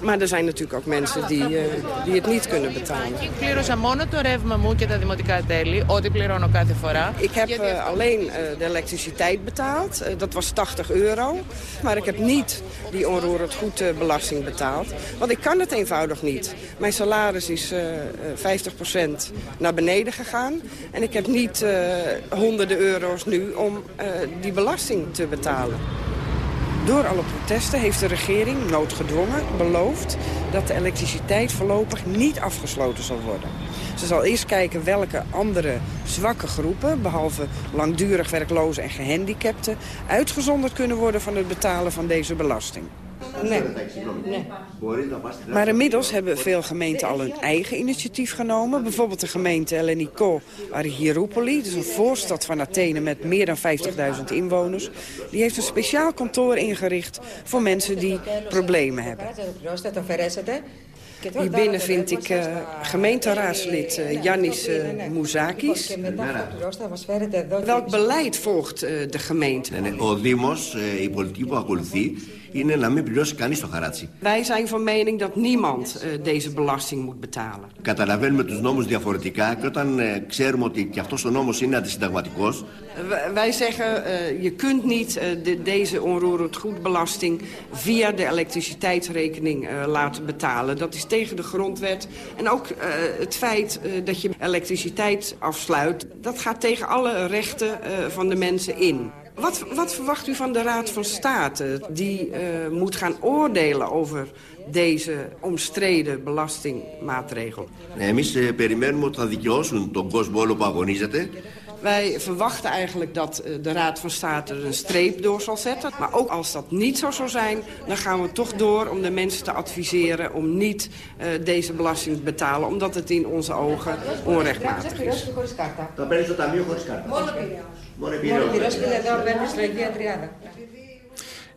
Maar er zijn natuurlijk ook mensen die, eh, die het niet kunnen betalen. Ik πλήρωσα μόνο το ρεύμα μου και τα δημοτικά τέλη, ό,τι πληρώνω κάθε φορά. Ik heb eh, alleen eh, de elektriciteit betaald. Eh, dat was 80 euro. Maar ik heb niet die onroerend goedbelasting betaald. Want ik kan het eenvoudig niet. Mijn salaris is eh, eh, 50% naar beneden gegaan. En ik heb niet eh, honderden euro's nu om eh, die belasting te betalen. Door alle protesten heeft de regering, noodgedwongen, beloofd... dat de elektriciteit voorlopig niet afgesloten zal worden. Ze zal eerst kijken welke andere zwakke groepen... behalve langdurig werklozen en gehandicapten... uitgezonderd kunnen worden van het betalen van deze belasting. Nee. nee. Maar inmiddels hebben veel gemeenten al hun eigen initiatief genomen. Bijvoorbeeld de gemeente Elleniko Argyropoli. Dus een voorstad van Athene met meer dan 50.000 inwoners. Die heeft een speciaal kantoor ingericht voor mensen die problemen hebben. Hier binnen vind ik uh, gemeenteraadslid uh, Yannis uh, Mouzakis. Welk beleid volgt uh, de gemeente? Ο Δήμος, η πολιτική που ακολουθεί, είναι να μην πληρώσει κανείς το χαράτσι. Wij zijn van mening dat niemand uh, deze belasting moet betalen. Καταλαβαίνουμε τους νόμους διαφορετικά και όταν uh, ξέρουμε ότι και αυτός ο νόμος είναι αντισυνταγματικός... Wij zeggen, uh, je kunt niet uh, de, deze onroerend goedbelasting via de elektriciteitsrekening uh, laten betalen. Dat is tegen de grondwet. En ook uh, het feit uh, dat je elektriciteit afsluit, dat gaat tegen alle rechten uh, van de mensen in. Wat, wat, verwacht u van de Raad van State die uh, moet gaan oordelen over deze omstreden belastingmaatregel? Εμείς uh, περιμένουμε ότι θα δικαιώσουν τον κόσμο όλο που αγωνίζεται. Wij verwachten eigenlijk dat uh, de Raad van State er een streep door zal zetten. Maar ook als dat niet zo zou zijn, dan gaan we toch door om de mensen te adviseren om niet uh, deze belasting te betalen. Omdat het in onze ogen onrechtmatig is.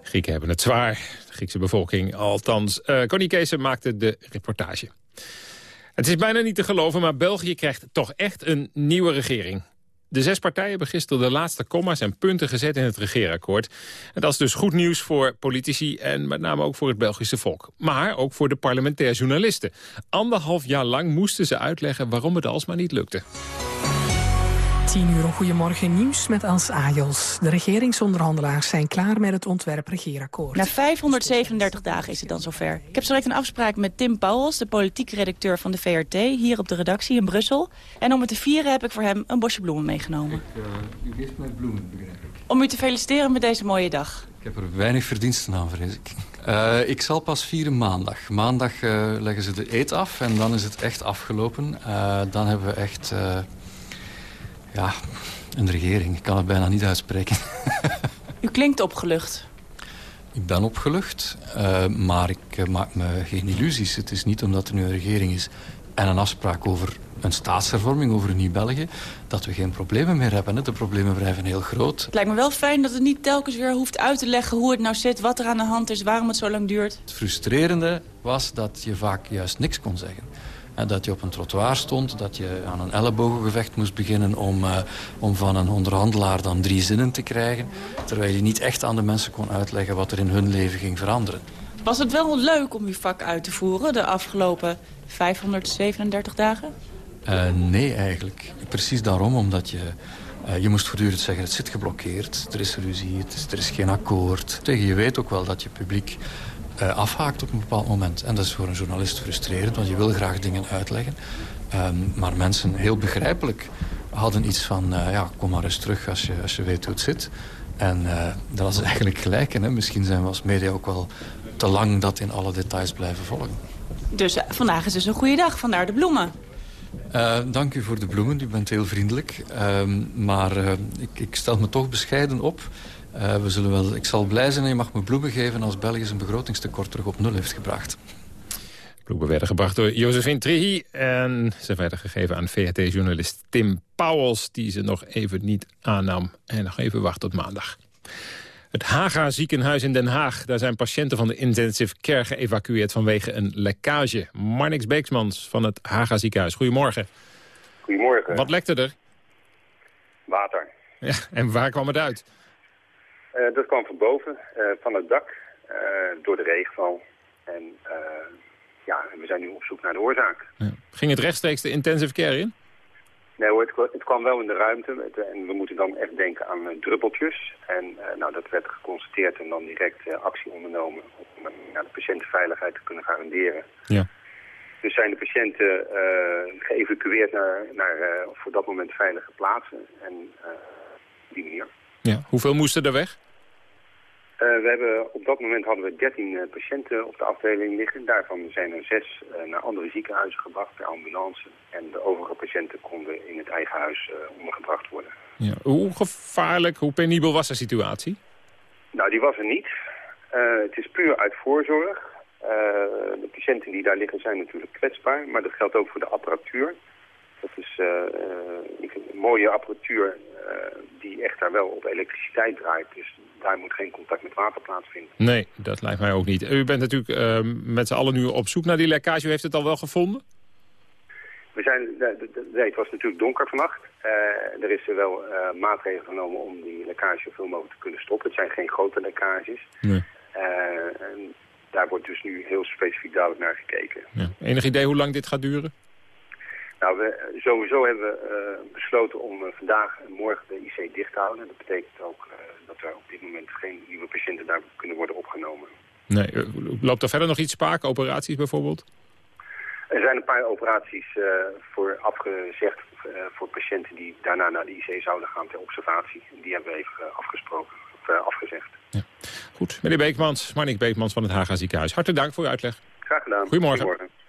Grieken hebben het zwaar, de Griekse bevolking althans. Uh, Connie Kees maakte de reportage. Het is bijna niet te geloven, maar België krijgt toch echt een nieuwe regering. De zes partijen hebben gisteren de laatste comma's en punten gezet in het regeerakkoord. En dat is dus goed nieuws voor politici en met name ook voor het Belgische volk. Maar ook voor de parlementair journalisten. Anderhalf jaar lang moesten ze uitleggen waarom het alsmaar niet lukte. 10 uur een goedemorgen nieuws met Als Ajos. De regeringsonderhandelaars zijn klaar met het ontwerp regeerakkoord. Na 537 dagen is het dan zover. Ik heb zo direct een afspraak met Tim Pauwels, de politiek redacteur van de VRT... hier op de redactie in Brussel. En om het te vieren heb ik voor hem een bosje bloemen meegenomen. Ik, uh, u geeft mij bloemen, begrijp ik. Om u te feliciteren met deze mooie dag. Ik heb er weinig verdiensten aan, vrees ik. Uh, ik zal pas vieren maandag. Maandag uh, leggen ze de eet af en dan is het echt afgelopen. dan hebben we echt... Ja, een regering. Ik kan het bijna niet uitspreken. U klinkt opgelucht. Ik ben opgelucht, uh, maar ik uh, maak me geen illusies. Het is niet omdat er nu een regering is en een afspraak over een staatshervorming, over een nieuw België, dat we geen problemen meer hebben. Hè. De problemen blijven heel groot. Het lijkt me wel fijn dat het niet telkens weer hoeft uit te leggen hoe het nou zit, wat er aan de hand is, waarom het zo lang duurt. Het frustrerende was dat je vaak juist niks kon zeggen. Dat je op een trottoir stond, dat je aan een ellebogengevecht moest beginnen... Om, uh, om van een onderhandelaar dan drie zinnen te krijgen. Terwijl je niet echt aan de mensen kon uitleggen wat er in hun leven ging veranderen. Was het wel leuk om uw vak uit te voeren de afgelopen 537 dagen? Uh, nee, eigenlijk. Precies daarom, omdat je... Uh, je moest voortdurend zeggen, het zit geblokkeerd, er is ruzie, het is, er is geen akkoord. Tegen je weet ook wel dat je publiek afhaakt op een bepaald moment. En dat is voor een journalist frustrerend, want je wil graag dingen uitleggen. Um, maar mensen, heel begrijpelijk, hadden iets van... Uh, ja, kom maar eens terug als je, als je weet hoe het zit. En uh, dat was eigenlijk gelijk. Hè? Misschien zijn we als media ook wel te lang dat in alle details blijven volgen. Dus vandaag is dus een goede dag, vandaar de bloemen. Uh, dank u voor de bloemen, u bent heel vriendelijk. Uh, maar uh, ik, ik, stel me toch bescheiden op. we zullen wel, ik zal blij zijn en je mag me bloemen geven... als België zijn begrotingstekort terug op nul heeft gebracht. Bloemen werden gebracht door Josephine Trihi... en ze werden gegeven aan VRT-journalist Tim Pauwels... die ze nog even niet aannam en nog even wacht tot maandag. Het Haga ziekenhuis in Den Haag. Daar zijn patiënten van de intensive care geëvacueerd vanwege een lekkage. Marnix Beeksmans van het Haga ziekenhuis. Goedemorgen. Goedemorgen. Wat lekte er? Water. Ja, en waar kwam het uit? Uh, dat kwam van boven, uh, van het dak, uh, door de regenval. En ja, we zijn nu op zoek naar de oorzaak. Ja. Ging het rechtstreeks de intensive care in? Nee hoor, het, het, kwam wel in de ruimte. en we moeten dan echt denken aan uh, druppeltjes. En uh, nou, dat werd geconstateerd en dan direct uh, actie ondernomen om de patiëntenveiligheid te kunnen garanderen. Ja. Dus zijn de patiënten geëvacueerd naar, naar voor dat moment veilige plaatsen. En op die manier. Ja. Hoeveel moesten er weg? We hebben, op dat moment hadden we 13 patiënten op de afdeling liggen. Daarvan zijn er zes naar andere ziekenhuizen gebracht per ambulance. En de overige patiënten konden in het eigen huis ondergebracht worden. Ja. Hoe gevaarlijk, hoe penibel was de situatie? Nou, die was er niet. het is puur uit voorzorg. de patiënten die daar liggen zijn natuurlijk kwetsbaar. Maar dat geldt ook voor de apparatuur. Dat is een mooie apparatuur die echt daar wel op elektriciteit draait. Dus daar moet geen contact met water plaatsvinden. Nee, dat lijkt mij ook niet. U bent natuurlijk uh, met z'n allen nu op zoek naar die lekkage. U heeft het al wel gevonden? We zijn, nee, het was natuurlijk donker vannacht. Uh, er is er wel uh, maatregelen genomen om die lekkage zoveel mogelijk te kunnen stoppen. Het zijn geen grote lekkages. Nee. en daar wordt dus nu heel specifiek duidelijk naar gekeken. Ja. Enig idee hoe lang dit gaat duren? Nou, we, sowieso hebben we uh, besloten om uh, vandaag en morgen de IC dicht te houden. Dat betekent ook uh, dat er op dit moment geen nieuwe patiënten daar kunnen worden opgenomen. Nee, loopt er verder nog iets spaak, operaties bijvoorbeeld? Er zijn een paar operaties voor afgezegd voor patiënten die daarna naar de IC zouden gaan ter observatie. Die hebben we even afgesproken, of afgezegd. Ja. Goed, meneer Beekmans, Marnik Beekmans van het Haga Ziekenhuis. Hartelijk dank voor uw uitleg. Graag gedaan. Goedemorgen. Goedemorgen.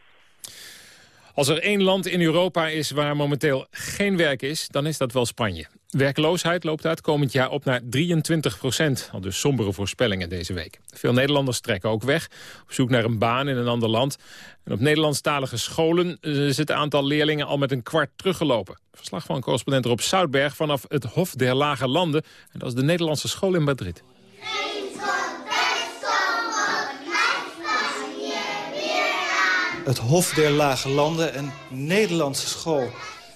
Als er één land in Europa is waar momenteel geen werk is, dan is dat wel Spanje. Werkloosheid loopt uit komend jaar op naar 23 procent. Al dus sombere voorspellingen deze week. Veel Nederlanders trekken ook weg, op zoek naar een baan in een ander land. En op Nederlandstalige scholen is het aantal leerlingen al met een kwart teruggelopen. Verslag van correspondent Rob Soutberg vanaf het Hof der Lage Landen. En dat is de Nederlandse school in Madrid. Het Hof der Lage Landen, een Nederlandse school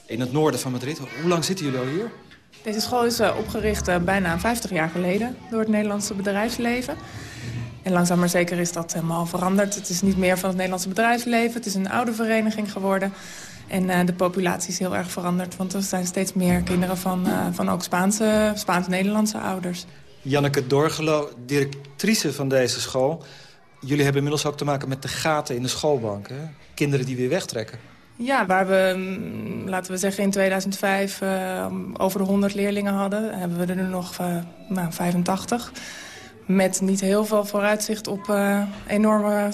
in het noorden van Madrid. Hoe lang zitten jullie al hier? Deze school is uh, opgericht uh, bijna 50 jaar geleden door het Nederlandse bedrijfsleven. En langzaam maar zeker is dat helemaal veranderd. Het is niet meer van het Nederlandse bedrijfsleven. Het is een oude vereniging geworden. En uh, de populatie is heel erg veranderd. Want er zijn steeds meer kinderen van, van ook Spaanse, Spaans-Nederlandse ouders. Janneke Dorgelo, directrice van deze school. Jullie hebben inmiddels ook te maken met de gaten in de schoolbanken. Kinderen die weer wegtrekken. Ja, waar we, laten we zeggen in 2005 uh, over de 100 leerlingen hadden... hebben we er nu nog uh, nou, 85. Met niet heel veel vooruitzicht op uh, enorme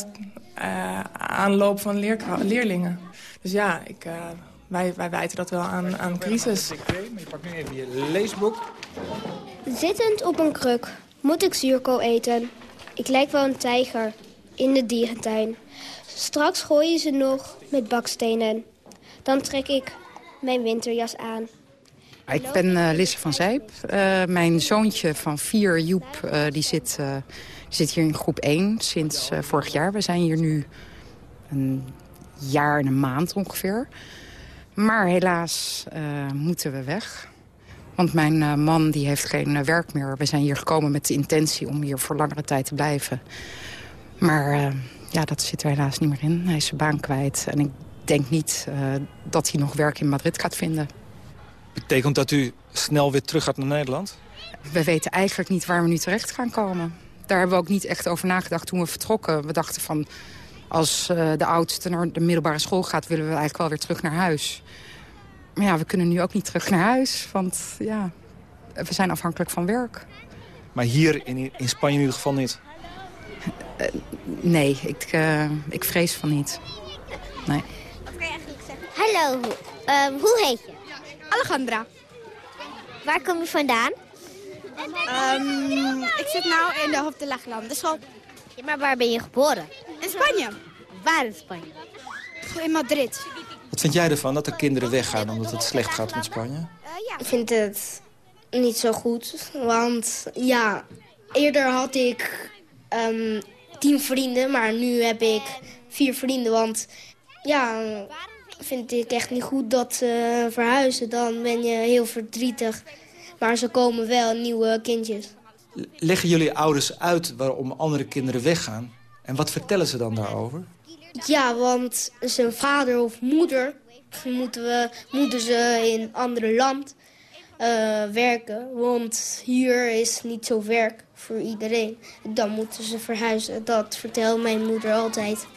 aanloop van leer leerlingen. Dus ja, ik, wij, wij wijten dat wel aan, aan crisis. Je pakt nu even je leesboek. Zittend op een kruk moet ik zuurkool eten. Ik lijk wel een tijger in de dierentuin. Straks gooien ze nog met bakstenen. Dan trek ik mijn winterjas aan. Ik ben uh, Lisse van Zijp. Uh, mijn zoontje van vier, Joep, uh, die, zit, zit hier in groep 1 sinds vorig jaar. We zijn hier nu een jaar en een maand ongeveer. Maar helaas moeten we weg. Want mijn man die heeft geen werk meer. We zijn hier gekomen met de intentie om hier voor langere tijd te blijven. Maar ja, dat zit er helaas niet meer in. Hij is zijn baan kwijt. En ik denk niet dat hij nog werk in Madrid gaat vinden. Betekent dat u snel weer terug gaat naar Nederland? We weten eigenlijk niet waar we nu terecht gaan komen. Daar hebben we ook niet echt over nagedacht toen we vertrokken. We dachten van, als de oudste naar de middelbare school gaat... willen we eigenlijk wel weer terug naar huis. Maar ja, we kunnen nu ook niet terug naar huis. Want ja, we zijn afhankelijk van werk. Maar hier in, in Spanje in ieder geval niet? Uh, nee, ik, uh, ik vrees van niet. Nee. Wat kan je eigenlijk zeggen? Hallo, um, hoe heet je? Alejandra. Waar kom je vandaan? Um, ik zit nu in de Hof de school. Ja, maar waar ben je geboren? In Spanje. Waar in Spanje? In Madrid. Wat vind jij ervan dat de kinderen weggaan omdat het slecht gaat met Spanje? Ik vind het niet zo goed, want ja, eerder had ik um, tien vrienden, maar nu heb ik vier vrienden. Want ja, vind ik echt niet goed dat ze verhuizen. Dan ben je heel verdrietig. Maar ze komen wel, nieuwe kindjes. Leggen jullie ouders uit waarom andere kinderen weggaan? En wat vertellen ze dan daarover? Ja, want zijn vader of moeder moeten, we, ze in een ander land uh, werken. Want hier is niet zo werk voor iedereen. Dan moeten ze verhuizen. Dat vertelt mijn moeder altijd.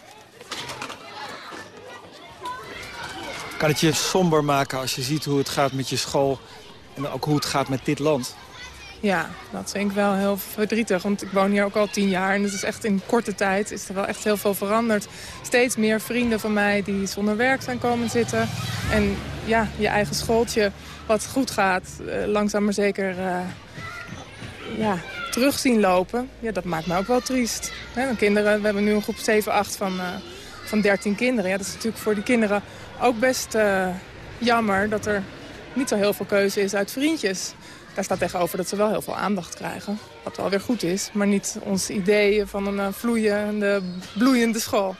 Kan het je somber maken als je ziet hoe het gaat met je school... en ook hoe het gaat met dit land? Ja, dat vind ik wel heel verdrietig. Want ik woon hier ook al tien jaar en het is echt in korte tijd is er wel echt heel veel veranderd. Steeds meer vrienden van mij die zonder werk zijn komen zitten. En ja, je eigen schooltje wat goed gaat, uh, langzaam maar zeker uh, ja, terug zien lopen. Ja, dat maakt me ook wel triest. Hè, kinderen, we hebben nu een groep 7, 8 van, uh, van 13 kinderen. Ja, dat is natuurlijk voor die kinderen ook best jammer dat er niet zo heel veel keuze is uit vriendjes. Daar staat tegenover dat ze wel heel veel aandacht krijgen. Wat wel weer goed is, maar niet ons ideeën van een vloeiende, bloeiende school.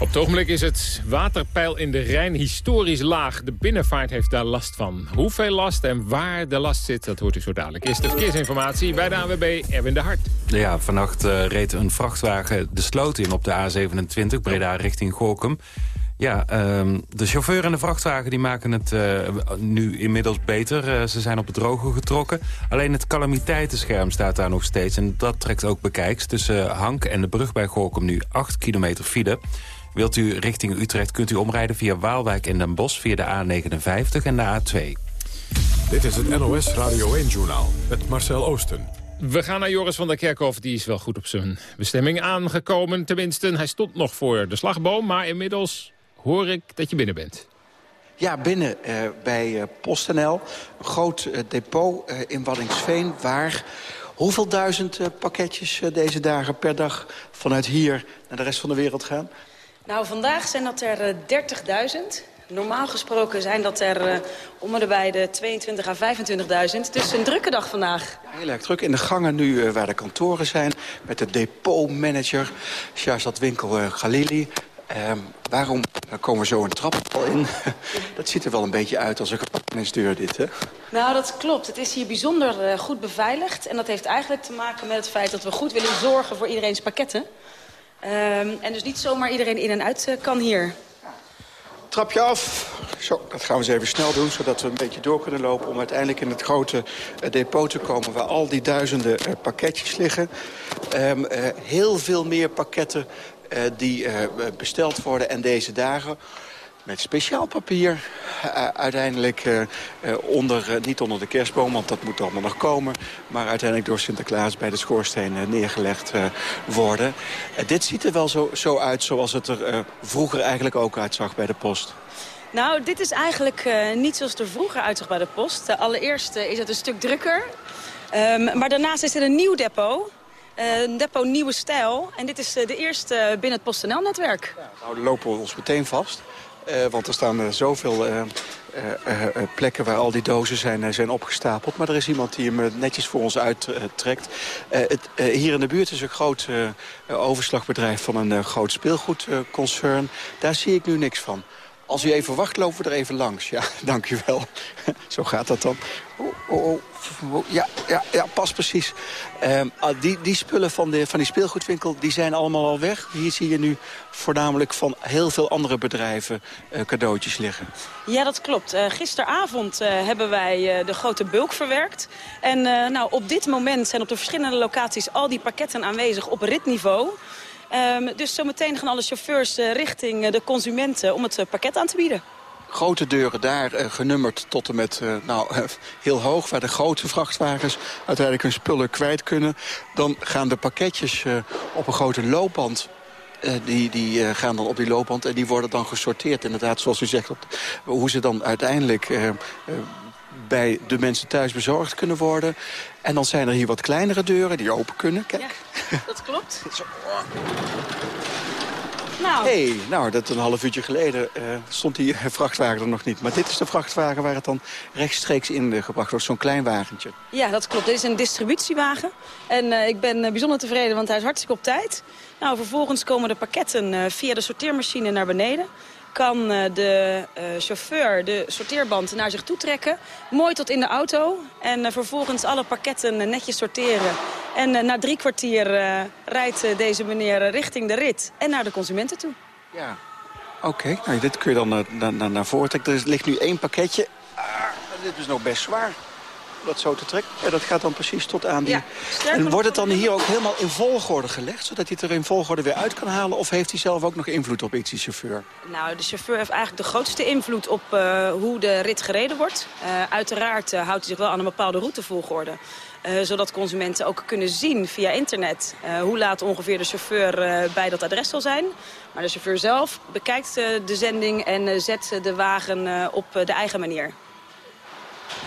Op het ogenblik is het waterpeil in de Rijn historisch laag. De binnenvaart heeft daar last van. Hoeveel last en waar de last zit, dat hoort u zo dadelijk. Eerst de verkeersinformatie bij de AWB Erwin de Hart. Ja, vannacht uh, reed een vrachtwagen de sloot in op de A27, Breda richting Gorkum. Ja, um, de chauffeur en de vrachtwagen die maken het uh, nu inmiddels beter. Uh, ze zijn op het droge getrokken. Alleen het calamiteitenscherm staat daar nog steeds. En dat trekt ook bekijks. Tussen Hank en de brug bij Gorkum nu 8 kilometer file. Wilt u richting Utrecht kunt u omrijden via Waalwijk en Den Bosch... via de A59 en de A2. Dit is het NOS Radio 1-journaal met Marcel Oosten. We gaan naar Joris van der Kerkhof. Die is wel goed op zijn bestemming aangekomen. Tenminste, hij stond nog voor de slagboom. Maar inmiddels hoor ik dat je binnen bent. Ja, binnen uh, bij uh, PostNL. Een groot uh, depot in Waddingsveen waar... Hoeveel duizend pakketjes deze dagen per dag vanuit hier naar de rest van de wereld gaan? Nou, vandaag zijn dat er 30.000. Normaal gesproken zijn dat er uh, om en bij de 22 à 25.000. Dus een drukke dag vandaag. Heel erg druk in de gangen nu uh, waar de kantoren zijn. Met de depotmanager, Shahzad Winkel uh, Galili. Ehm, waarom komen we zo een trap al in? dat ziet er wel een beetje uit als een gevangenisdeur dit, hè? Nou, dat klopt. Het is hier bijzonder goed beveiligd. En dat heeft eigenlijk te maken met het feit dat we goed willen zorgen voor iedereen's pakketten. Um, en dus niet zomaar iedereen in en uit uh, kan hier. Trapje af. Zo, dat gaan we eens even snel doen, zodat we een beetje door kunnen lopen... om uiteindelijk in het grote uh, depot te komen waar al die duizenden uh, pakketjes liggen. Um, heel veel meer pakketten die besteld worden en deze dagen met speciaal papier. Uh, uiteindelijk onder, niet onder de kerstboom, want dat moet allemaal nog komen. Maar uiteindelijk door Sinterklaas bij de schoorsteen neergelegd worden. dit ziet er wel zo, zo uit zoals het er vroeger eigenlijk ook uitzag bij de post. Nou, dit is eigenlijk niet zoals het er vroeger uitzag bij de post. allereerst is het een stuk drukker. Um, maar daarnaast is er een nieuw depot. Een depot Nieuwe Stijl. En dit is de eerste binnen het PostNL-netwerk. Ja, nou, lopen we ons meteen vast. Want er staan zoveel plekken waar al die dozen zijn, zijn opgestapeld. Maar er is iemand die hem netjes voor ons uittrekt. hier in de buurt is een groot overslagbedrijf van een groot speelgoedconcern. Daar zie ik nu niks van. Als u even wacht, lopen we er even langs. Ja, dank u wel. Zo gaat dat dan. Oh, oh, oh. Ja, ja, ja, pas precies. Um, die, die spullen van, de, van die speelgoedwinkel die zijn allemaal al weg. Hier zie je nu voornamelijk van heel veel andere bedrijven uh, cadeautjes liggen. Ja, dat klopt. Uh, gisteravond uh, hebben wij de grote bulk verwerkt. En nou, op dit moment zijn op de verschillende locaties al die pakketten aanwezig op ritniveau. Um, dus zometeen gaan alle chauffeurs richting de consumenten om het pakket aan te bieden. Grote deuren daar uh, genummerd tot en met nou, heel hoog... waar de grote vrachtwagens uiteindelijk hun spullen kwijt kunnen. Dan gaan de pakketjes op een grote loopband uh, die, die uh, gaan dan op die loopband en die worden dan gesorteerd. Inderdaad, zoals u zegt, op, hoe ze dan uiteindelijk uh, bij de mensen thuis bezorgd kunnen worden. En dan zijn er hier wat kleinere deuren die open kunnen. Kijk. Ja, dat klopt. Nou. hey, nou, dat een half uurtje geleden uh, stond die vrachtwagen er nog niet. Maar dit is de vrachtwagen waar het dan rechtstreeks in gebracht wordt. Zo'n klein wagentje. Ja, dat klopt. Dit is een distributiewagen. En uh, ik ben bijzonder tevreden, want hij is hartstikke op tijd. Nou, vervolgens komen de pakketten uh, via de sorteermachine naar beneden kan eh, de eh, chauffeur de sorteerband naar zich toe trekken. Mooi tot in de auto. En eh, vervolgens alle pakketten netjes sorteren. En na drie kwartier rijdt deze meneer richting de rit en naar de consumenten toe. Ja. Oké, nou, dit kun je dan naar, naar, naar voren trekken. Er ligt nu één pakketje. Ah, dit is nog best zwaar. Dat zo te trekken. Ja, dat gaat dan precies tot aan die... Ja, en wordt het dan hier ook helemaal in volgorde gelegd... zodat hij het er in volgorde weer uit kan halen? Of heeft hij zelf ook nog invloed op iets, die chauffeur? Nou, de chauffeur heeft eigenlijk de grootste invloed op eh, hoe de rit gereden wordt. Eh, uiteraard eh, houdt hij zich wel aan een bepaalde routevolgorde. eh, zodat consumenten ook kunnen zien via internet hoe laat ongeveer de chauffeur bij dat adres zal zijn. Maar de chauffeur zelf bekijkt de zending en zet de wagen op de eigen manier.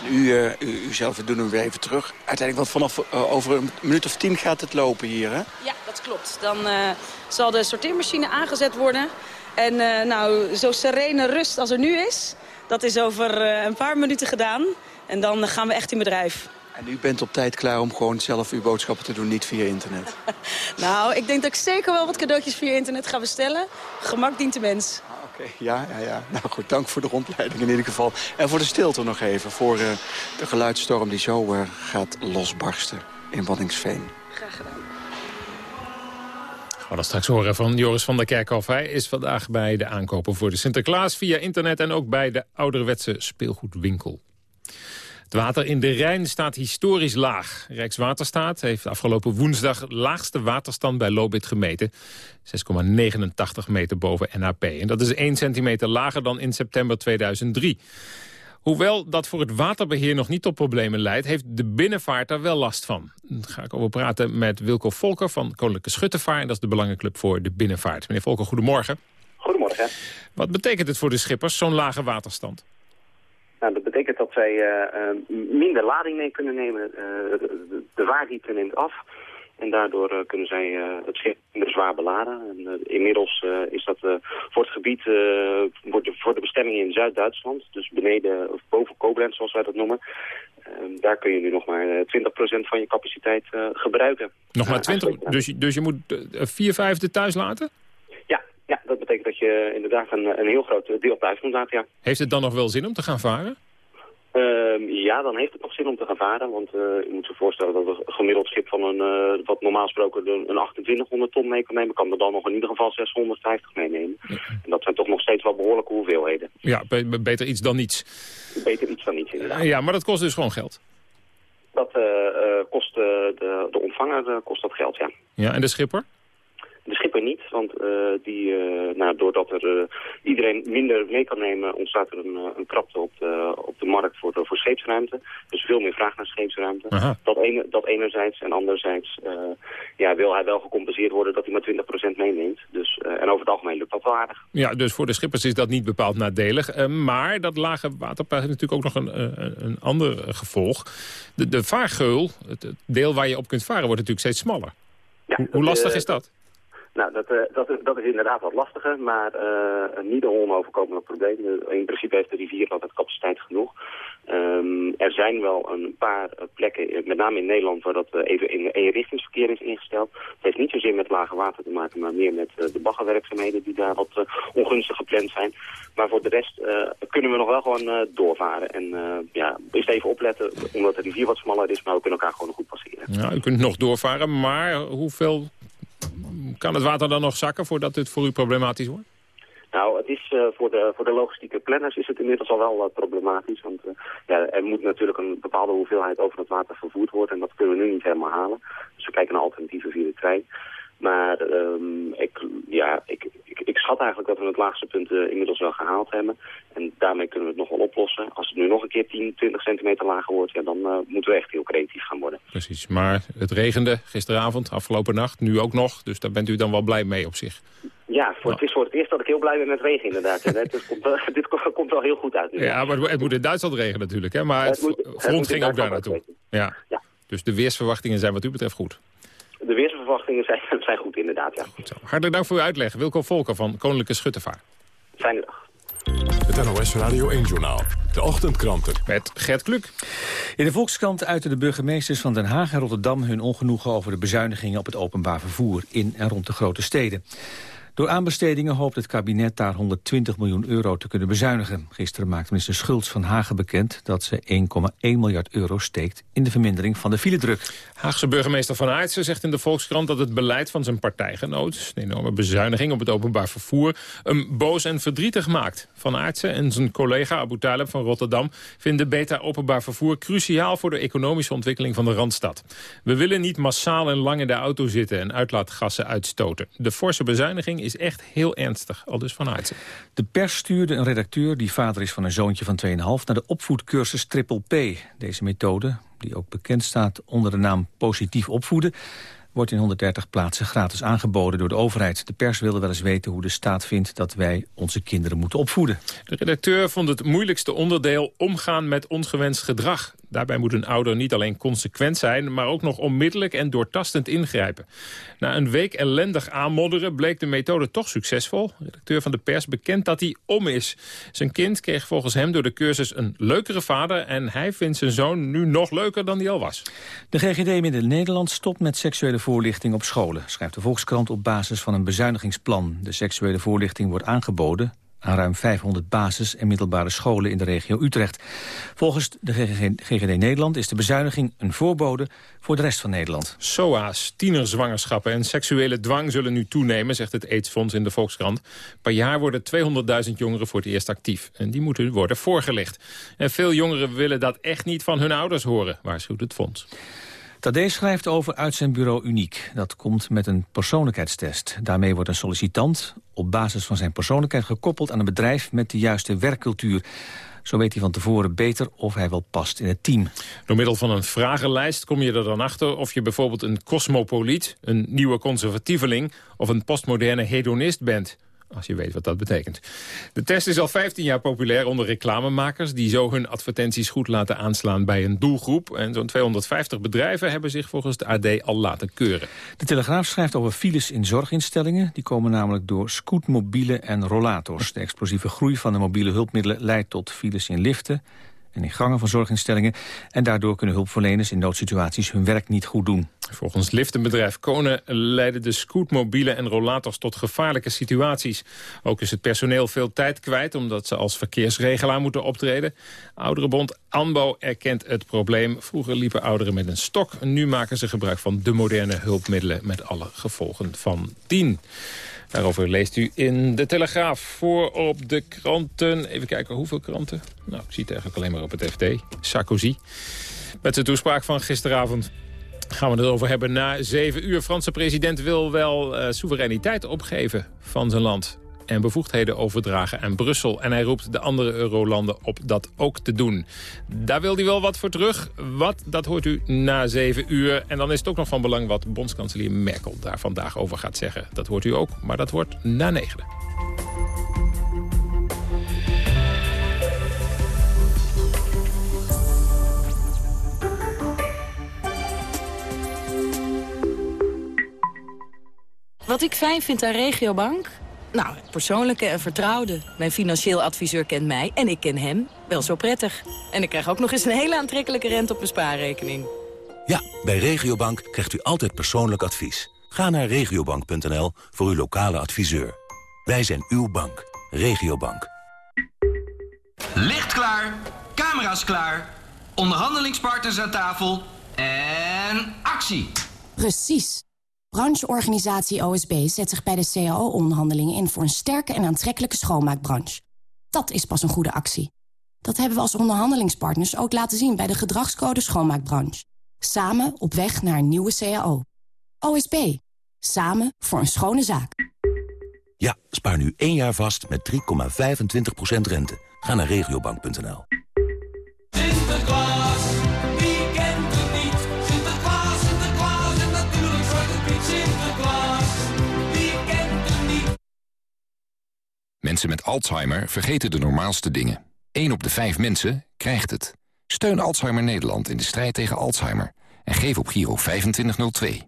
U, eh, u, u zelf, we doen hem weer even terug. Uiteindelijk, want vanaf eh, over een minuut of tien gaat het lopen hier, hè? Ja, dat klopt. Dan eh, zal de sorteermachine aangezet worden. En nou, zo serene rust als er nu is, dat is over een paar minuten gedaan. En dan gaan we echt in bedrijf. En u bent op tijd klaar om gewoon zelf uw boodschappen te doen, niet via internet. Nou, ik denk dat ik zeker wel wat cadeautjes via internet ga bestellen. Gemak dient de mens. Oké, ja, ja, ja. Nou goed, dank voor de rondleiding in ieder geval. En voor de stilte nog even, voor eh, de geluidsstorm die zo eh, gaat losbarsten in Waddinxveen. Graag gedaan. We gaan dat straks horen van Joris van der Kerkhoff. Hij is vandaag bij de aankopen voor de Sinterklaas via internet... en ook bij de ouderwetse speelgoedwinkel. Het water in de Rijn staat historisch laag. Rijkswaterstaat heeft afgelopen woensdag laagste waterstand bij Lobit gemeten. 6,89 meter boven NAP. En dat is 1 centimeter lager dan in september 2003. Hoewel dat voor het waterbeheer nog niet tot problemen leidt... heeft de binnenvaart daar wel last van. Daar ga ik over praten met Wilco Volker van Koninklijke Schuttevaart. En dat is de belangenclub voor de binnenvaart. Meneer Volker, goedemorgen. Goedemorgen. Wat betekent het voor de schippers, zo'n lage waterstand? Nou, dat betekent dat zij eh, eh, minder lading mee kunnen nemen. Eh, de, vaardiepte neemt af. En daardoor kunnen zij het schip minder zwaar beladen. En, inmiddels is dat voor het gebied, voor, de, voor de bestemming in Zuid-Duitsland, dus beneden of boven Koblenz zoals wij dat noemen, eh, daar kun je nu nog maar eh, 20% van je capaciteit gebruiken. Nog maar Ja, 20, eigenlijk, dus, je- dus je moet vier vijfde thuis laten? Betekent dat je inderdaad een, een heel groot deel thuis moet laten, ja. Heeft het dan nog wel zin om te gaan varen? Ehm, ja, dan heeft het nog zin om te gaan varen. Want eh je moet je voorstellen dat een gemiddeld schip van een, eh, wat normaal gesproken een, een 2800 ton mee kan nemen, kan er dan nog in ieder geval 650 meenemen. En dat zijn toch nog steeds wel behoorlijke hoeveelheden. Ja, be- be- beter iets dan niets. Beter iets dan niets, inderdaad. Ja, maar dat kost dus gewoon geld. Dat eh, kost de, de ontvanger kost dat geld, ja. Ja, en de schipper? De schipper niet, want eh, die, eh, nou, doordat er eh, iedereen minder mee kan nemen, ontstaat er een, een krapte op de, op de markt voor, de, voor scheepsruimte. Dus veel meer vraag naar scheepsruimte. Aha. Dat, ene, dat enerzijds en anderzijds ja, wil hij wel gecompenseerd worden dat hij maar 20% meeneemt. Dus, en over het algemeen lukt dat wel aardig. Ja, dus voor de schippers is dat niet bepaald nadelig. Maar dat lage waterpeil heeft natuurlijk ook nog een, een ander gevolg. De, de vaargeul, het, deel waar je op kunt varen, wordt natuurlijk steeds smaller. hoe, hoe lastig is dat? Nou, dat, eh, dat, is, dat is inderdaad wat lastiger, maar eh, niet een onoverkomelijk probleem. In principe heeft de rivier altijd capaciteit genoeg. Ehm, er zijn wel een paar eh, plekken, met name in Nederland, waar dat even in eenrichtingsverkeer is ingesteld. Het heeft niet zozeer met lage water te maken, maar meer met de baggerwerkzaamheden die daar wat ongunstig gepland zijn. Maar voor de rest kunnen we nog wel gewoon doorvaren. En ja, eerst even opletten, omdat de rivier wat smaller is, maar we kunnen elkaar gewoon goed passeren. Ja, u kunt nog doorvaren, maar hoeveel kan het water dan nog zakken voordat het voor u problematisch wordt? Nou, het is eh, voor, de, voor de logistieke planners is het inmiddels al wel problematisch. Want eh, ja, er moet natuurlijk een bepaalde hoeveelheid over het water vervoerd worden. En dat kunnen we nu niet helemaal halen. Dus we kijken naar alternatieven via de trein. Maar ehm, ik, ja, ik, ik, ik schat eigenlijk dat we het laagste punt eh, inmiddels wel gehaald hebben. En daarmee kunnen we het nog wel oplossen. Als het nu nog een keer 10, 20 centimeter lager wordt, ja, dan eh, moeten we echt heel creatief gaan worden. Precies, maar het regende gisteravond, afgelopen nacht, nu ook nog. Dus daar bent u dan wel blij mee op zich. Ja, voor, het is voor het eerst dat ik heel blij ben met regen inderdaad. Het, komt, wel- dit komt, wel heel goed uit nu. Ja, maar het moet- in Duitsland regenen natuurlijk. Hè? Maar het, Het moet- het front moet in ging ook daar naartoe. Ja. Dus de weersverwachtingen zijn wat u betreft goed. De weersverwachtingen zijn, zijn goed inderdaad, ja. Hartelijk dank voor uw uitleg. Wilco Volker van Koninklijke Schuttevaart. Fijne dag. Het NOS Radio 1-journaal. De ochtendkranten. Met Gert Kluk. In de Volkskrant uiten de burgemeesters van Den Haag en Rotterdam hun ongenoegen over de bezuinigingen op het openbaar vervoer in en rond de grote steden. Door aanbestedingen hoopt het kabinet daar 120 miljoen euro te kunnen bezuinigen. Gisteren maakte minister Schultz van Hagen bekend dat ze 1,1 miljard euro steekt in de vermindering van de filedruk. Haagse burgemeester Van Aertsen zegt in de Volkskrant dat het beleid van zijn partijgenoot, de enorme bezuiniging op het openbaar vervoer, hem boos en verdrietig maakt. Van Aertsen en zijn collega Abu Taleb van Rotterdam vinden beter openbaar vervoer cruciaal voor de economische ontwikkeling van de Randstad. We willen niet massaal en lang in de auto zitten en uitlaatgassen uitstoten. De forse bezuiniging is echt heel ernstig, al dus Van Aertsen. De pers stuurde een redacteur die vader is van een zoontje van 2,5 naar de opvoedcursus Triple P. Deze methode, die ook bekend staat onder de naam positief opvoeden wordt in 130 plaatsen gratis aangeboden door de overheid. De pers wilde wel eens weten hoe de staat vindt dat wij onze kinderen moeten opvoeden. De redacteur vond het moeilijkste onderdeel omgaan met ongewenst gedrag. Daarbij moet een ouder niet alleen consequent zijn... maar ook nog onmiddellijk en doortastend ingrijpen. Na een week ellendig aanmodderen bleek de methode toch succesvol. De redacteur van de pers bekent dat hij om is. Zijn kind kreeg volgens hem door de cursus een leukere vader... en hij vindt zijn zoon nu nog leuker dan hij al was. De GGD Midden-Nederland stopt met seksuele voorlichting op scholen... schrijft de Volkskrant op basis van een bezuinigingsplan. De seksuele voorlichting wordt aangeboden aan ruim 500 basis- en middelbare scholen in de regio Utrecht. Volgens de GGD Nederland is de bezuiniging een voorbode voor de rest van Nederland. SOA's, tienerzwangerschappen en seksuele dwang zullen nu toenemen, zegt het AIDS-fonds in de Volkskrant. Per jaar worden 200.000 jongeren voor het eerst actief. En die moeten worden voorgelicht. En veel jongeren willen dat echt niet van hun ouders horen, waarschuwt het fonds. Tadee schrijft over uitzendbureau Uniek. Dat komt met een persoonlijkheidstest. Daarmee wordt een sollicitant op basis van zijn persoonlijkheid gekoppeld aan een bedrijf met de juiste werkcultuur. Zo weet hij van tevoren beter of hij wel past in het team. Door middel van een vragenlijst kom je er dan achter of je bijvoorbeeld een cosmopoliet, een nieuwe conservatieveling of een postmoderne hedonist bent als je weet wat dat betekent. De test is al 15 jaar populair onder reclamemakers... die zo hun advertenties goed laten aanslaan bij een doelgroep. En zo'n 250 bedrijven hebben zich volgens de AD al laten keuren. De Telegraaf schrijft over files in zorginstellingen. Die komen namelijk door scootmobielen en rollators. De explosieve groei van de mobiele hulpmiddelen leidt tot files in liften en in gangen van zorginstellingen. En daardoor kunnen hulpverleners in noodsituaties hun werk niet goed doen. Volgens liftenbedrijf Konen leiden de scootmobielen en rollators tot gevaarlijke situaties. Ook is het personeel veel tijd kwijt omdat ze als verkeersregelaar moeten optreden. Ouderenbond ANBO erkent het probleem. Vroeger liepen ouderen met een stok. Nu maken ze gebruik van de moderne hulpmiddelen met alle gevolgen van dien. Daarover leest u in de Telegraaf voor op de kranten. Even kijken, hoeveel kranten? Nou, ik zie het eigenlijk alleen maar op het FD. Sarkozy. Met zijn toespraak van gisteravond gaan we het over hebben na zeven uur. Franse president wil wel uh, soevereiniteit opgeven van zijn land en bevoegdheden overdragen aan Brussel. En hij roept de andere eurolanden op dat ook te doen. Daar wil hij wel wat voor terug. Wat, dat hoort u na zeven uur. En dan is het ook nog van belang wat bondskanselier Merkel daar vandaag over gaat zeggen. Dat hoort u ook, maar dat wordt na negenen. Wat ik fijn vind aan Regiobank? Nou, persoonlijke en vertrouwde. Mijn financieel adviseur kent mij en ik ken hem wel zo prettig. En ik krijg ook nog eens een hele aantrekkelijke rente op mijn spaarrekening. Ja, bij Regiobank krijgt u altijd persoonlijk advies. Ga naar regiobank.nl voor uw lokale adviseur. Wij zijn uw bank. Regiobank. Licht klaar, camera's klaar, onderhandelingspartners aan tafel en actie. Precies. Brancheorganisatie OSB zet zich bij de CAO-onderhandelingen in... voor een sterke en aantrekkelijke schoonmaakbranche. Dat is pas een goede actie. Dat hebben we als onderhandelingspartners ook laten zien... bij de gedragscode schoonmaakbranche. Samen op weg naar een nieuwe CAO. OSB. Samen voor een schone zaak. Ja, spaar nu één jaar vast met 3,25% rente. Ga naar regiobank.nl. Mensen met Alzheimer vergeten de normaalste dingen. 1 op de 5 mensen krijgt het. Steun Alzheimer Nederland in de strijd tegen Alzheimer. En geef op Giro 2502.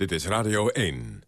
Dit is Radio 1.